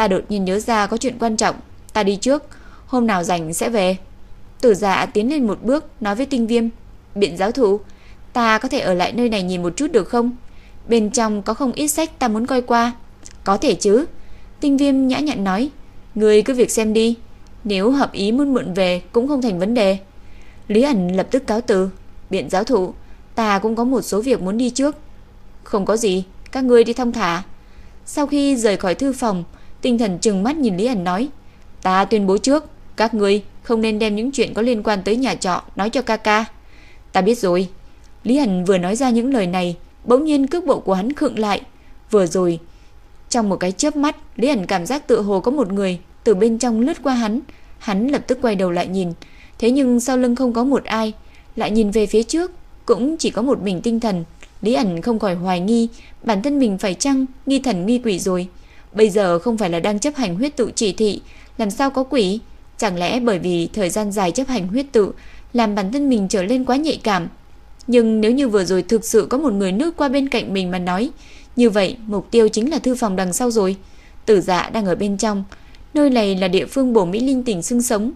Ta đột nhiên nhớ ra có chuyện quan trọng. Ta đi trước, hôm nào rảnh sẽ về. Tử giả tiến lên một bước nói với tinh viêm. Biện giáo thủ, ta có thể ở lại nơi này nhìn một chút được không? Bên trong có không ít sách ta muốn coi qua. Có thể chứ. Tinh viêm nhã nhặn nói. Người cứ việc xem đi. Nếu hợp ý muốn mượn về cũng không thành vấn đề. Lý ẩn lập tức cáo từ. Biện giáo thủ, ta cũng có một số việc muốn đi trước. Không có gì, các ngươi đi thông thả. Sau khi rời khỏi thư phòng, tinh thần trừng mắt nhìn Lý ảnh nói. Ta tuyên bố trước, các ngươi không nên đem những chuyện có liên quan tới nhà trọ nói cho ca ca. Ta biết rồi. Lý ảnh vừa nói ra những lời này, bỗng nhiên cước bộ của hắn khựng lại. Vừa rồi, trong một cái chớp mắt, Lý ảnh cảm giác tự hồ có một người từ bên trong lướt qua hắn. Hắn lập tức quay đầu lại nhìn, thế nhưng sau lưng không có một ai, lại nhìn về phía trước, cũng chỉ có một mình tinh thần. Lý ẩn không khỏi hoài nghi, bản thân mình phải chăng nghi thần nghi quỷ rồi. Bây giờ không phải là đang chấp hành huyết tự chỉ thị, làm sao có quỷ? Chẳng lẽ bởi vì thời gian dài chấp hành huyết tự làm bản thân mình trở lên quá nhạy cảm? Nhưng nếu như vừa rồi thực sự có một người nước qua bên cạnh mình mà nói, như vậy mục tiêu chính là thư phòng đằng sau rồi. Tử dạ đang ở bên trong, nơi này là địa phương bổ Mỹ Linh tỉnh sinh sống.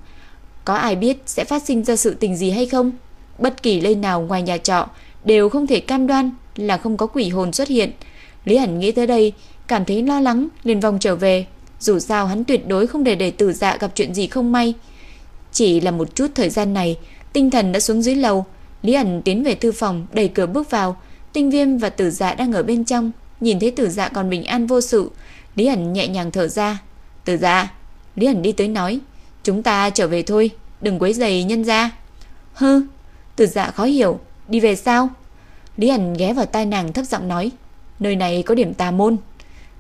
Có ai biết sẽ phát sinh ra sự tình gì hay không? Bất kỳ nơi nào ngoài nhà trọ đều không thể cam đoan là không có quỷ hồn xuất hiện. Lý Hẳn nghĩ tới đây, cảm thấy lo lắng, liền vòng trở về. Dù sao hắn tuyệt đối không để để tử dạ gặp chuyện gì không may. Chỉ là một chút thời gian này, tinh thần đã xuống dưới lầu. Lý ẩn tiến về thư phòng, đẩy cửa bước vào. Tinh viêm và tử dạ đang ở bên trong. Nhìn thấy tử dạ còn bình an vô sự, Lý ẩn nhẹ nhàng thở ra. Tử dạ, Lý ẩn đi tới nói. Chúng ta trở về thôi, đừng quấy giày nhân gia." "Hừ." tử dạ khó hiểu, đi về sao? Lý ẩn ghé vào tai nàng thấp giọng nói. Nơi này có điểm tà môn.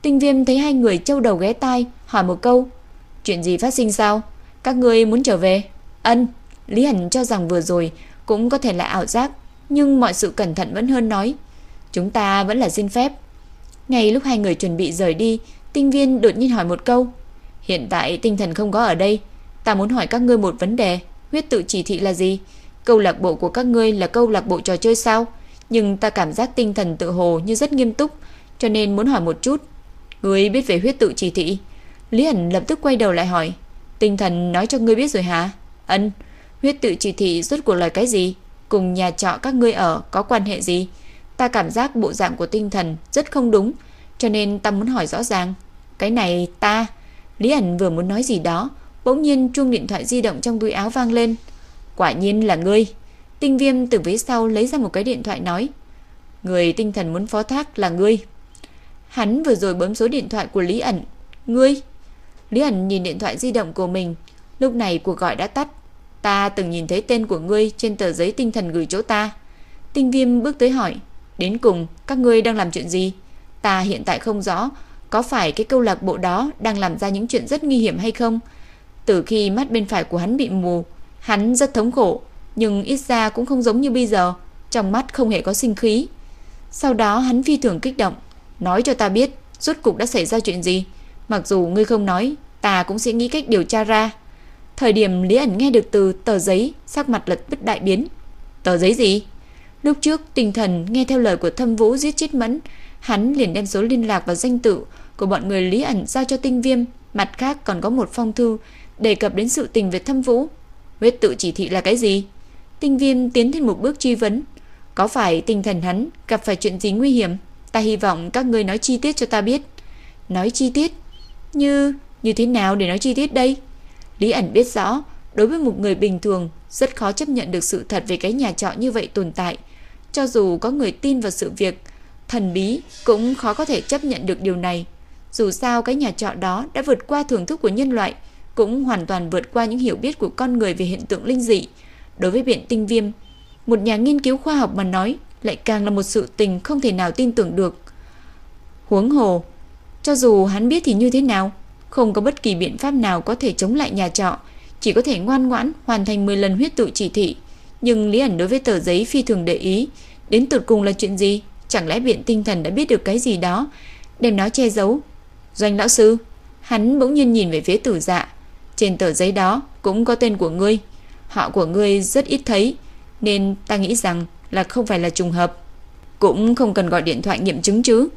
Tinh viêm thấy hai người châu đầu ghé tai, hỏi một câu. Chuyện gì phát sinh sao? Các người muốn trở về? Ân, Lý Hẳn cho rằng vừa rồi cũng có thể là ảo giác, nhưng mọi sự cẩn thận vẫn hơn nói. Chúng ta vẫn là xin phép. Ngay lúc hai người chuẩn bị rời đi, tinh viên đột nhiên hỏi một câu. Hiện tại tinh thần không có ở đây, ta muốn hỏi các ngươi một vấn đề, huyết tự chỉ thị là gì? Câu lạc bộ của các ngươi là câu lạc bộ trò chơi sao? Nhưng ta cảm giác tinh thần tự hồ như rất nghiêm túc, cho nên muốn hỏi một chút. Ngươi biết về huyết tự chỉ thị? Lý ẩn lập tức quay đầu lại hỏi. Tinh thần nói cho ngươi biết rồi hả? Ân, huyết tự chỉ thị rốt cuộc là cái gì? Cùng nhà trọ các ngươi ở có quan hệ gì? Ta cảm giác bộ dạng của tinh thần rất không đúng, cho nên ta muốn hỏi rõ ràng. Cái này ta... Lý ẩn vừa muốn nói gì đó, bỗng nhiên chuông điện thoại di động trong túi áo vang lên. Quả nhiên là ngươi. Tinh viêm từ phía sau lấy ra một cái điện thoại nói. Người tinh thần muốn phó thác là ngươi. Hắn vừa rồi bấm số điện thoại của Lý ẩn. Ngươi? Lý ẩn nhìn điện thoại di động của mình. Lúc này cuộc gọi đã tắt. Ta từng nhìn thấy tên của ngươi trên tờ giấy tinh thần gửi chỗ ta. Tinh viêm bước tới hỏi. Đến cùng, các ngươi đang làm chuyện gì? Ta hiện tại không rõ có phải cái câu lạc bộ đó đang làm ra những chuyện rất nguy hiểm hay không. Từ khi mắt bên phải của hắn bị mù, hắn rất thống khổ, nhưng ít ra cũng không giống như bây giờ, trong mắt không hề có sinh khí. Sau đó hắn phi thường kích động, nói cho ta biết rốt cục đã xảy ra chuyện gì. Mặc dù ngươi không nói, ta cũng sẽ nghĩ cách điều tra ra. Thời điểm Lý ẩn nghe được từ tờ giấy, sắc mặt lật bứt đại biến. Tờ giấy gì? Lúc trước tinh thần nghe theo lời của thâm vũ giết chết mẫn, hắn liền đem số liên lạc và danh tự của bọn người Lý ẩn giao cho tinh viêm. Mặt khác còn có một phong thư đề cập đến sự tình về thâm vũ. Huyết tự chỉ thị là cái gì? Tinh viêm tiến thêm một bước truy vấn. Có phải tinh thần hắn gặp phải chuyện gì nguy hiểm? Ta hy vọng các ngươi nói chi tiết cho ta biết. Nói chi tiết? Như... như thế nào để nói chi tiết đây? Lý ẩn biết rõ, đối với một người bình thường, rất khó chấp nhận được sự thật về cái nhà trọ như vậy tồn tại. Cho dù có người tin vào sự việc thần bí, cũng khó có thể chấp nhận được điều này. Dù sao cái nhà trọ đó đã vượt qua thưởng thức của nhân loại, cũng hoàn toàn vượt qua những hiểu biết của con người về hiện tượng linh dị. Đối với biện tinh viêm, một nhà nghiên cứu khoa học mà nói lại càng là một sự tình không thể nào tin tưởng được. Huống hồ, cho dù hắn biết thì như thế nào, không có bất kỳ biện pháp nào có thể chống lại nhà trọ, chỉ có thể ngoan ngoãn hoàn thành 10 lần huyết tự chỉ thị. Nhưng Lý ẩn đối với tờ giấy phi thường để ý, đến tụt cùng là chuyện gì? Chẳng lẽ biện tinh thần đã biết được cái gì đó, đem nó che giấu? Doanh lão sư, hắn bỗng nhiên nhìn về phía tử dạ. Trên tờ giấy đó cũng có tên của ngươi. Họ của ngươi rất ít thấy, nên ta nghĩ rằng là không phải là trùng hợp. Cũng không cần gọi điện thoại nghiệm chứng chứ.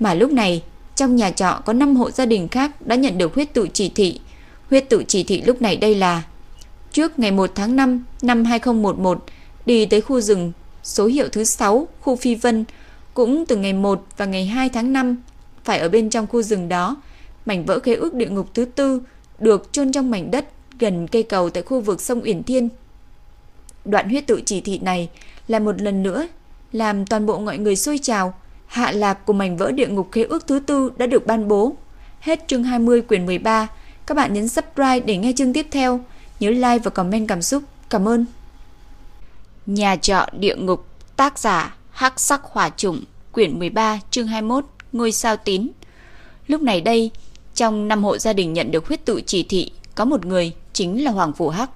Mà lúc này, trong nhà trọ có 5 hộ gia đình khác đã nhận được huyết tụ chỉ thị. Huyết tụ chỉ thị lúc này đây là trước ngày 1 tháng 5 năm 2011 đi tới khu rừng số hiệu thứ 6, khu Phi Vân, cũng từ ngày 1 và ngày 2 tháng 5 phải ở bên trong khu rừng đó. Mảnh vỡ khế ước địa ngục thứ tư được chôn trong mảnh đất gần cây cầu tại khu vực sông Uyển Thiên. Đoạn huyết tự chỉ thị này là một lần nữa làm toàn bộ mọi người sôi trào. Hạ lạc của mảnh vỡ địa ngục khế ước thứ tư đã được ban bố. Hết chương 20 quyển 13. Các bạn nhấn subscribe để nghe chương tiếp theo. Nhớ like và comment cảm xúc. Cảm ơn. Nhà trọ địa ngục, tác giả Hắc Sắc Hỏa Trùng, quyển 13, chương 21, ngôi sao tín. Lúc này đây, trong năm hộ gia đình nhận được huyết tự chỉ thị, có một người chính là Hoàng Phủ Hắc.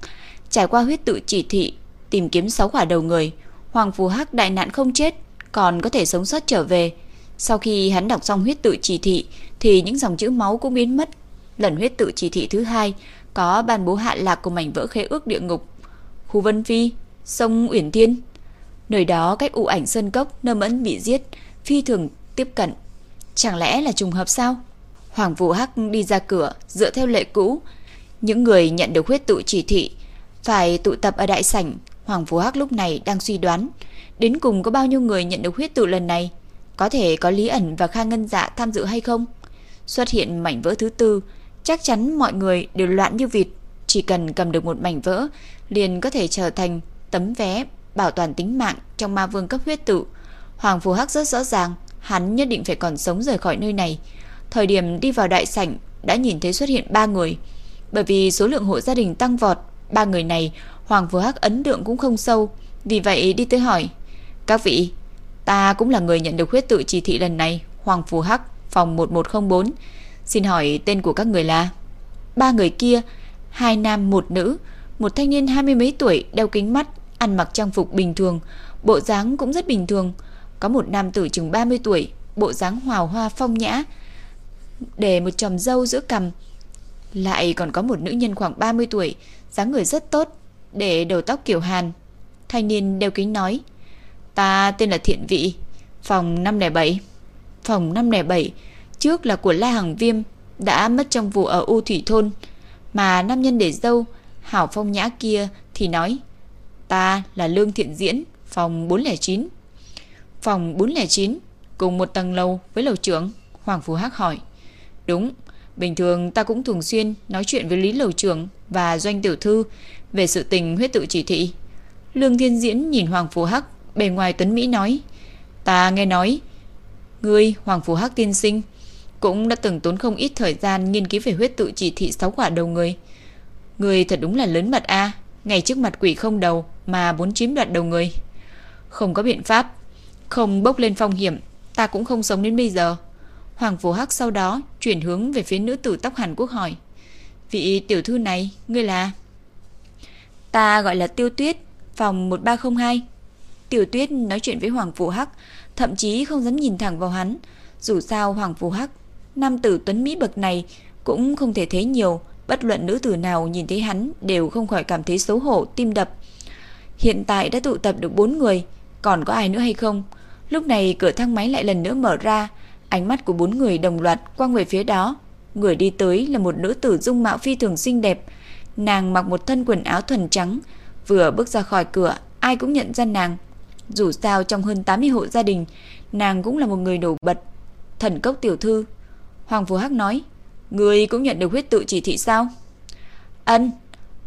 Trải qua huyết tự chỉ thị, tìm kiếm sáu quả đầu người, Hoàng phù Hắc đại nạn không chết, còn có thể sống sót trở về. Sau khi hắn đọc xong huyết tự chỉ thị thì những dòng chữ máu cũng biến mất. Lần huyết tự chỉ thị thứ hai có ban bố hạ lạc của mảnh vỡ khế ước địa ngục. Khu Vân Phi, sông Uyển Thiên. Nơi đó cách u ảnh sơn cốc nơi mẫn bị giết, phi thường tiếp cận. Chẳng lẽ là trùng hợp sao? Hoàng Vũ Hắc đi ra cửa, dựa theo lệ cũ. Những người nhận được huyết tự chỉ thị phải tụ tập ở đại sảnh. Hoàng Vũ Hắc lúc này đang suy đoán, đến cùng có bao nhiêu người nhận được huyết tụ lần này? Có thể có Lý ẩn và Kha Ngân Dạ tham dự hay không? Xuất hiện mảnh vỡ thứ tư, chắc chắn mọi người đều loạn như vịt. Chỉ cần cầm được một mảnh vỡ, liền có thể trở thành tấm vé bảo toàn tính mạng trong ma vương cấp huyết tự. Hoàng Phú Hắc rất rõ ràng, hắn nhất định phải còn sống rời khỏi nơi này. Thời điểm đi vào đại sảnh đã nhìn thấy xuất hiện ba người. Bởi vì số lượng hộ gia đình tăng vọt, ba người này Hoàng Phù Hắc ấn tượng cũng không sâu, vì vậy đi tới hỏi: "Các vị, ta cũng là người nhận được huyết tự chỉ thị lần này, Hoàng Phù Hắc, phòng 1104, xin hỏi tên của các người là?" Ba người kia, hai nam một nữ, một thanh niên hai mươi mấy tuổi đeo kính mắt, ăn mặc trang phục bình thường, bộ dáng cũng rất bình thường. Có một nam tử chừng 30 tuổi, bộ dáng hào hoa phong nhã, để một chòm râu giữa cằm. Lại còn có một nữ nhân khoảng 30 tuổi, dáng người rất tốt, để đầu tóc kiểu Hàn. Thanh niên đeo kính nói: "Ta tên là Thiện Vị, phòng 507." Phòng 507 trước là của La Hằng Viêm, đã mất trong vụ ở U Thủy thôn, mà nam nhân để dâu hảo phong nhã kia thì nói: Ta là Lương Thiện Diễn, phòng 409. Phòng 409, cùng một tầng lầu với lầu trưởng, Hoàng Phú Hắc hỏi. Đúng, bình thường ta cũng thường xuyên nói chuyện với Lý Lầu trưởng và Doanh Tiểu Thư về sự tình huyết tự chỉ thị. Lương Thiên Diễn nhìn Hoàng phù Hắc, bề ngoài Tuấn Mỹ nói. Ta nghe nói, ngươi Hoàng phù Hắc tiên sinh cũng đã từng tốn không ít thời gian nghiên cứu về huyết tự chỉ thị sáu quả đầu người. ngươi thật đúng là lớn mật a, ngày trước mặt quỷ không đầu mà muốn chiếm đoạt đầu người. Không có biện pháp, không bốc lên phong hiểm, ta cũng không sống đến bây giờ. Hoàng Phù Hắc sau đó chuyển hướng về phía nữ tử tóc Hàn Quốc hỏi: "Vị tiểu thư này, ngươi là?" "Ta gọi là Tiêu Tuyết, phòng 1302." Tiểu Tuyết nói chuyện với Hoàng Phù Hắc, thậm chí không dám nhìn thẳng vào hắn, dù sao Hoàng Phù Hắc, nam tử tuấn mỹ bậc này cũng không thể thấy nhiều, bất luận nữ tử nào nhìn thấy hắn đều không khỏi cảm thấy xấu hổ, tim đập. Hiện tại đã tụ tập được bốn người, còn có ai nữa hay không? Lúc này cửa thang máy lại lần nữa mở ra, ánh mắt của bốn người đồng loạt quang về phía đó. Người đi tới là một nữ tử dung mạo phi thường xinh đẹp, nàng mặc một thân quần áo thuần trắng, vừa bước ra khỏi cửa, ai cũng nhận ra nàng. Dù sao trong hơn 80 hộ gia đình, nàng cũng là một người nổi bật. Thần cốc tiểu thư, Hoàng Phù Hắc nói, Người cũng nhận được huyết tự chỉ thị sao? Ân,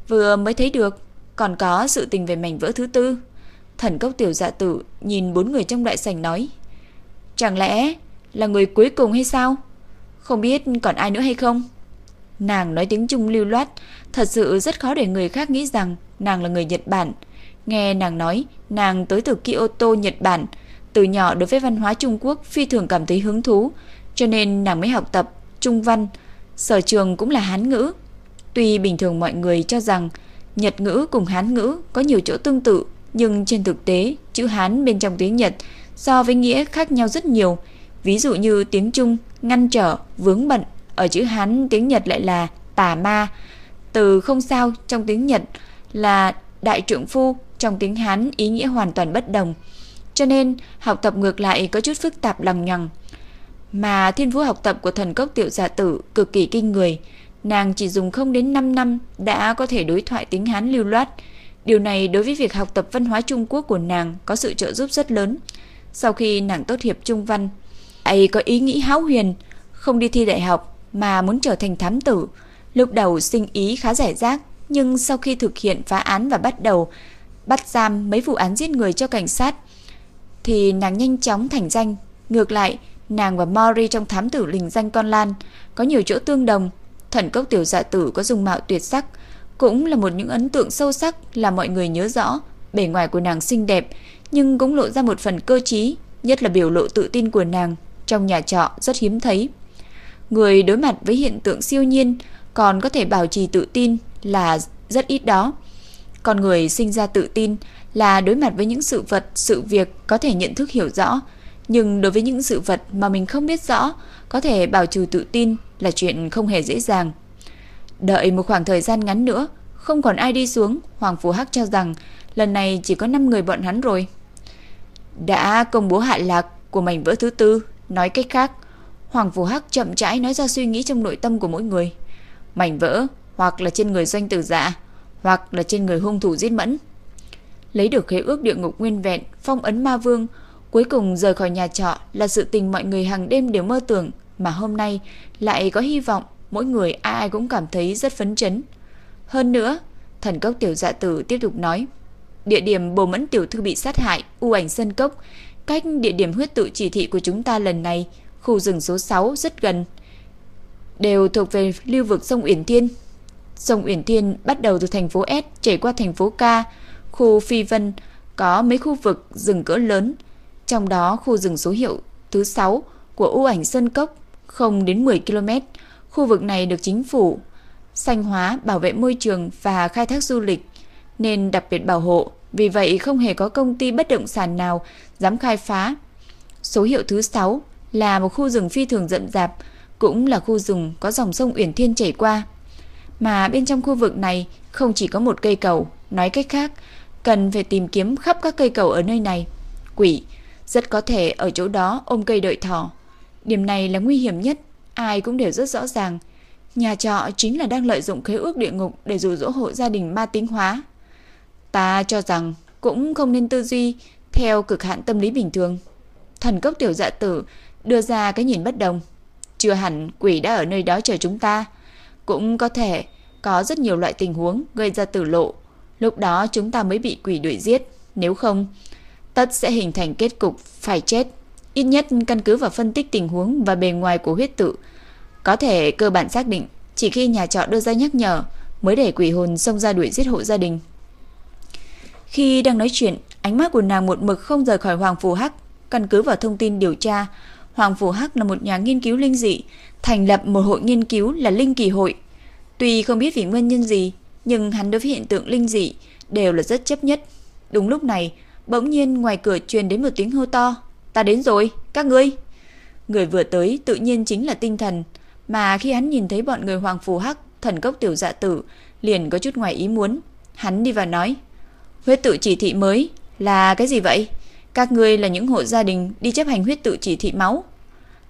vừa mới thấy được, còn có sự tình về mảnh vỡ thứ tư. Thần cốc tiểu dạ tử nhìn bốn người trong đại sảnh nói. Chẳng lẽ là người cuối cùng hay sao? Không biết còn ai nữa hay không? Nàng nói tiếng Trung lưu loát, thật sự rất khó để người khác nghĩ rằng nàng là người Nhật Bản. Nghe nàng nói, nàng tới từ Kyoto, Nhật Bản, từ nhỏ đối với văn hóa Trung Quốc phi thường cảm thấy hứng thú, cho nên nàng mới học tập Trung văn, Sở trường cũng là Hán ngữ. Tuy bình thường mọi người cho rằng Nhật ngữ cùng Hán ngữ có nhiều chỗ tương tự, nhưng trên thực tế, chữ Hán bên trong tiếng Nhật so với nghĩa khác nhau rất nhiều. Ví dụ như tiếng Trung ngăn trở, vướng bận, ở chữ Hán tiếng Nhật lại là tà ma. Từ không sao trong tiếng Nhật là đại trượng phu, trong tiếng Hán ý nghĩa hoàn toàn bất đồng. Cho nên, học tập ngược lại có chút phức tạp lằng nhằng. Mà thiên phú học tập của thần cốc tiểu giả tử cực kỳ kinh người, Nàng chỉ dùng không đến 5 năm đã có thể đối thoại tiếng Hán lưu loát. Điều này đối với việc học tập văn hóa Trung Quốc của nàng có sự trợ giúp rất lớn. Sau khi nàng tốt nghiệp trung văn, ấy có ý nghĩ háo huyền, không đi thi đại học mà muốn trở thành thám tử. Lúc đầu sinh ý khá rẻ rác, nhưng sau khi thực hiện phá án và bắt đầu bắt giam mấy vụ án giết người cho cảnh sát, thì nàng nhanh chóng thành danh. Ngược lại, nàng và Mori trong thám tử lình danh con Lan có nhiều chỗ tương đồng. Thần cốc tiểu dạ tử có dung mạo tuyệt sắc, cũng là một những ấn tượng sâu sắc là mọi người nhớ rõ. Bề ngoài của nàng xinh đẹp, nhưng cũng lộ ra một phần cơ trí, nhất là biểu lộ tự tin của nàng trong nhà trọ rất hiếm thấy. Người đối mặt với hiện tượng siêu nhiên còn có thể bảo trì tự tin là rất ít đó. Con người sinh ra tự tin là đối mặt với những sự vật, sự việc có thể nhận thức hiểu rõ, nhưng đối với những sự vật mà mình không biết rõ, có thể bảo trì tự tin là chuyện không hề dễ dàng. Đợi một khoảng thời gian ngắn nữa, không còn ai đi xuống, Hoàng Phú Hắc cho rằng lần này chỉ có 5 người bọn hắn rồi. Đã công bố hạ lạc của mảnh vỡ thứ tư, nói cách khác, Hoàng Phú Hắc chậm rãi nói ra suy nghĩ trong nội tâm của mỗi người. Mảnh vỡ hoặc là trên người doanh tử dạ, hoặc là trên người hung thủ giết mẫn. Lấy được khế ước địa ngục nguyên vẹn, phong ấn ma vương, cuối cùng rời khỏi nhà trọ là sự tình mọi người hàng đêm đều mơ tưởng, mà hôm nay lại có hy vọng, mỗi người ai ai cũng cảm thấy rất phấn chấn. Hơn nữa, thần cốc tiểu dạ tử tiếp tục nói, địa điểm bồ mẫn tiểu thư bị sát hại, u ảnh sân cốc, cách địa điểm huyết tự chỉ thị của chúng ta lần này, khu rừng số 6 rất gần, đều thuộc về lưu vực sông Uyển Thiên. Sông Uyển Thiên bắt đầu từ thành phố S chảy qua thành phố K, khu Phi Vân có mấy khu vực rừng cỡ lớn, trong đó khu rừng số hiệu thứ 6 của U ảnh Sơn Cốc không đến 10 km. Khu vực này được chính phủ xanh hóa, bảo vệ môi trường và khai thác du lịch nên đặc biệt bảo hộ, vì vậy không hề có công ty bất động sản nào dám khai phá. Số hiệu thứ 6 là một khu rừng phi thường rậm rạp, cũng là khu rừng có dòng sông Uyển Thiên chảy qua. Mà bên trong khu vực này không chỉ có một cây cầu, nói cách khác, cần phải tìm kiếm khắp các cây cầu ở nơi này. Quỷ rất có thể ở chỗ đó ôm cây đợi thỏ. Điểm này là nguy hiểm nhất, ai cũng đều rất rõ ràng. Nhà trọ chính là đang lợi dụng khế ước địa ngục để dụ dỗ hộ gia đình ma tính hóa. Ta cho rằng cũng không nên tư duy theo cực hạn tâm lý bình thường. Thần cốc tiểu dạ tử đưa ra cái nhìn bất đồng. Chưa hẳn quỷ đã ở nơi đó chờ chúng ta. Cũng có thể có rất nhiều loại tình huống gây ra tử lộ. Lúc đó chúng ta mới bị quỷ đuổi giết. Nếu không, tất sẽ hình thành kết cục phải chết. Ít nhất căn cứ vào phân tích tình huống và bề ngoài của huyết tự. Có thể cơ bản xác định chỉ khi nhà trọ đưa ra nhắc nhở mới để quỷ hồn xông ra đuổi giết hộ gia đình. Khi đang nói chuyện, ánh mắt của nàng một mực không rời khỏi Hoàng Phù Hắc. Căn cứ vào thông tin điều tra, Hoàng Phù Hắc là một nhà nghiên cứu linh dị, thành lập một hội nghiên cứu là Linh Kỳ Hội. Tuy không biết vì nguyên nhân gì, nhưng hắn đối với hiện tượng linh dị đều là rất chấp nhất. Đúng lúc này, bỗng nhiên ngoài cửa truyền đến một tiếng hô to. Ta đến rồi, các ngươi. Người vừa tới tự nhiên chính là tinh thần, mà khi hắn nhìn thấy bọn người Hoàng Phù Hắc, thần cốc tiểu dạ tử, liền có chút ngoài ý muốn. Hắn đi vào nói, huyết tự chỉ thị mới là cái gì vậy? Các ngươi là những hộ gia đình đi chấp hành huyết tự chỉ thị máu.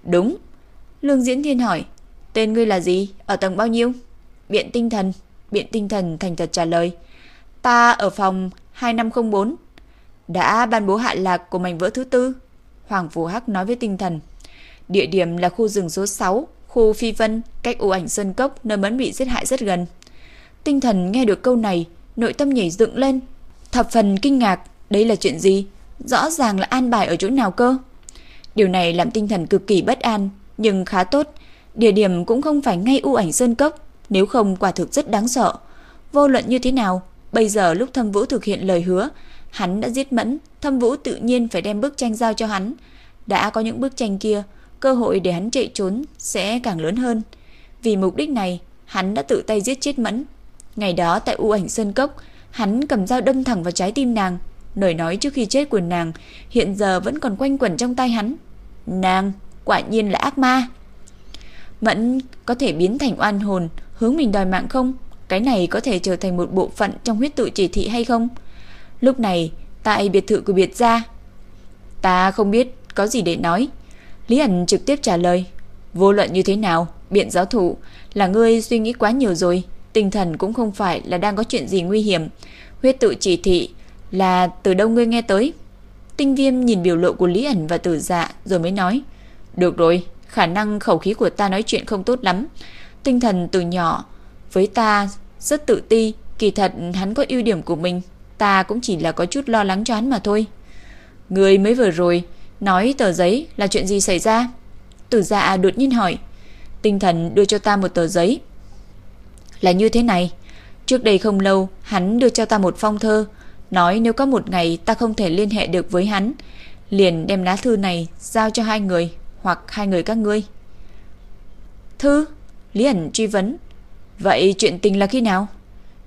Đúng. Lương Diễn Thiên hỏi, tên ngươi là gì? Ở tầng bao nhiêu? Biện tinh thần. Biện tinh thần thành thật trả lời. Ta ở phòng 2504. Đã ban bố hạ lạc của mảnh vỡ thứ tư. Hoàng Phù Hắc nói với tinh thần. Địa điểm là khu rừng số 6, khu Phi Vân, cách u ảnh Sơn Cốc nơi mẫn bị giết hại rất gần. Tinh thần nghe được câu này, nội tâm nhảy dựng lên. Thập phần kinh ngạc, đây là chuyện gì? Rõ ràng là an bài ở chỗ nào cơ? Điều này làm tinh thần cực kỳ bất an, nhưng khá tốt. Địa điểm cũng không phải ngay u ảnh Sơn Cốc, nếu không quả thực rất đáng sợ. Vô luận như thế nào, bây giờ lúc Thâm Vũ thực hiện lời hứa, hắn đã giết Mẫn, Thâm Vũ tự nhiên phải đem bức tranh giao cho hắn. Đã có những bức tranh kia, cơ hội để hắn chạy trốn sẽ càng lớn hơn. Vì mục đích này, hắn đã tự tay giết chết Mẫn. Ngày đó tại U ảnh Sơn Cốc, hắn cầm dao đâm thẳng vào trái tim nàng. Lời nói trước khi chết của nàng hiện giờ vẫn còn quanh quẩn trong tay hắn. Nàng, quả nhiên là ác ma. Mẫn có thể biến thành oan hồn, hướng mình đòi mạng không? Cái này có thể trở thành một bộ phận trong huyết tự chỉ thị hay không? Lúc này, tại biệt thự của biệt gia, ta không biết có gì để nói. Lý ẩn trực tiếp trả lời, vô luận như thế nào, Biện giáo thụ là ngươi suy nghĩ quá nhiều rồi, tinh thần cũng không phải là đang có chuyện gì nguy hiểm. Huyết tự chỉ thị là từ đâu ngươi nghe tới? Tinh viêm nhìn biểu lộ của Lý ẩn và tử dạ rồi mới nói. Được rồi, khả năng khẩu khí của ta nói chuyện không tốt lắm. Tinh thần từ nhỏ với ta rất tự ti, kỳ thật hắn có ưu điểm của mình, ta cũng chỉ là có chút lo lắng cho hắn mà thôi. Người mới vừa rồi nói tờ giấy là chuyện gì xảy ra? Tử dạ đột nhiên hỏi. Tinh thần đưa cho ta một tờ giấy. Là như thế này, trước đây không lâu hắn đưa cho ta một phong thơ, nói nếu có một ngày ta không thể liên hệ được với hắn, liền đem lá thư này giao cho hai người hoặc hai người các ngươi. Thư? Lý ẩn truy vấn. Vậy chuyện tình là khi nào?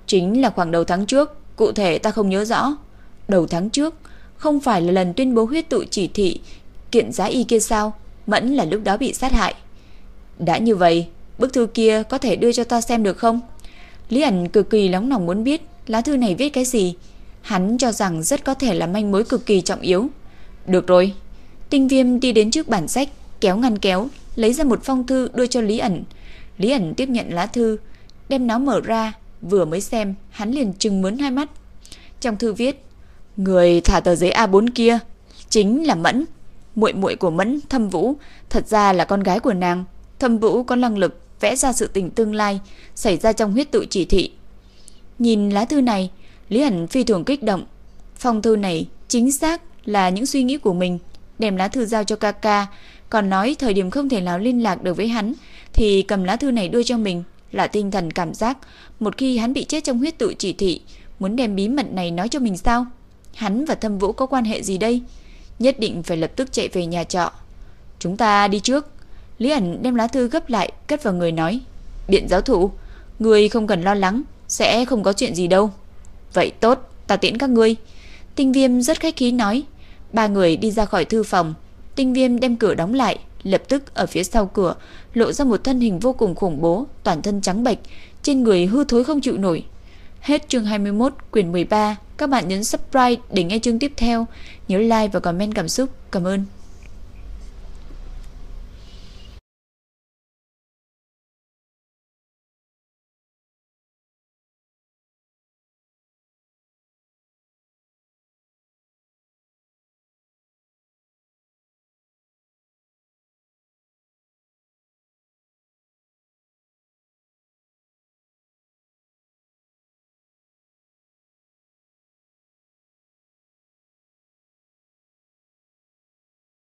Chính là khoảng đầu tháng trước, cụ thể ta không nhớ rõ. Đầu tháng trước, không phải là lần tuyên bố huyết tụ chỉ thị kiện giá y kia sao? Mẫn là lúc đó bị sát hại. Đã như vậy, bức thư kia có thể đưa cho ta xem được không? Lý ẩn cực kỳ nóng lòng muốn biết lá thư này viết cái gì. Hắn cho rằng rất có thể là manh mối cực kỳ trọng yếu. Được rồi. Tinh viêm đi đến trước bản sách, kéo ngăn kéo, lấy ra một phong thư đưa cho Lý ẩn. Lý ẩn tiếp nhận lá thư, đem nó mở ra, vừa mới xem, hắn liền trừng mướn hai mắt. Trong thư viết, người thả tờ giấy A4 kia chính là Mẫn, muội muội của Mẫn, Thâm Vũ, thật ra là con gái của nàng. Thâm Vũ có năng lực vẽ ra sự tình tương lai xảy ra trong huyết tự chỉ thị. Nhìn lá thư này, Lý Hẳn phi thường kích động. Phong thư này chính xác là những suy nghĩ của mình, đem lá thư giao cho Kaka, còn nói thời điểm không thể nào liên lạc được với hắn thì cầm lá thư này đưa cho mình, là tinh thần cảm giác một khi hắn bị chết trong huyết tự chỉ thị, muốn đem bí mật này nói cho mình sao? Hắn và Thâm Vũ có quan hệ gì đây? Nhất định phải lập tức chạy về nhà trọ. Chúng ta đi trước. Lý ẩn đem lá thư gấp lại, cất vào người nói. Biện giáo thủ, người không cần lo lắng, sẽ không có chuyện gì đâu. Vậy tốt, ta tiễn các ngươi. Tinh viêm rất khách khí nói. Ba người đi ra khỏi thư phòng. Tinh viêm đem cửa đóng lại, lập tức ở phía sau cửa lộ ra một thân hình vô cùng khủng bố, toàn thân trắng bệch, trên người hư thối không chịu nổi. Hết chương 21, quyển 13. Các bạn nhấn subscribe để nghe chương tiếp theo. Nhớ like và comment cảm xúc. Cảm ơn.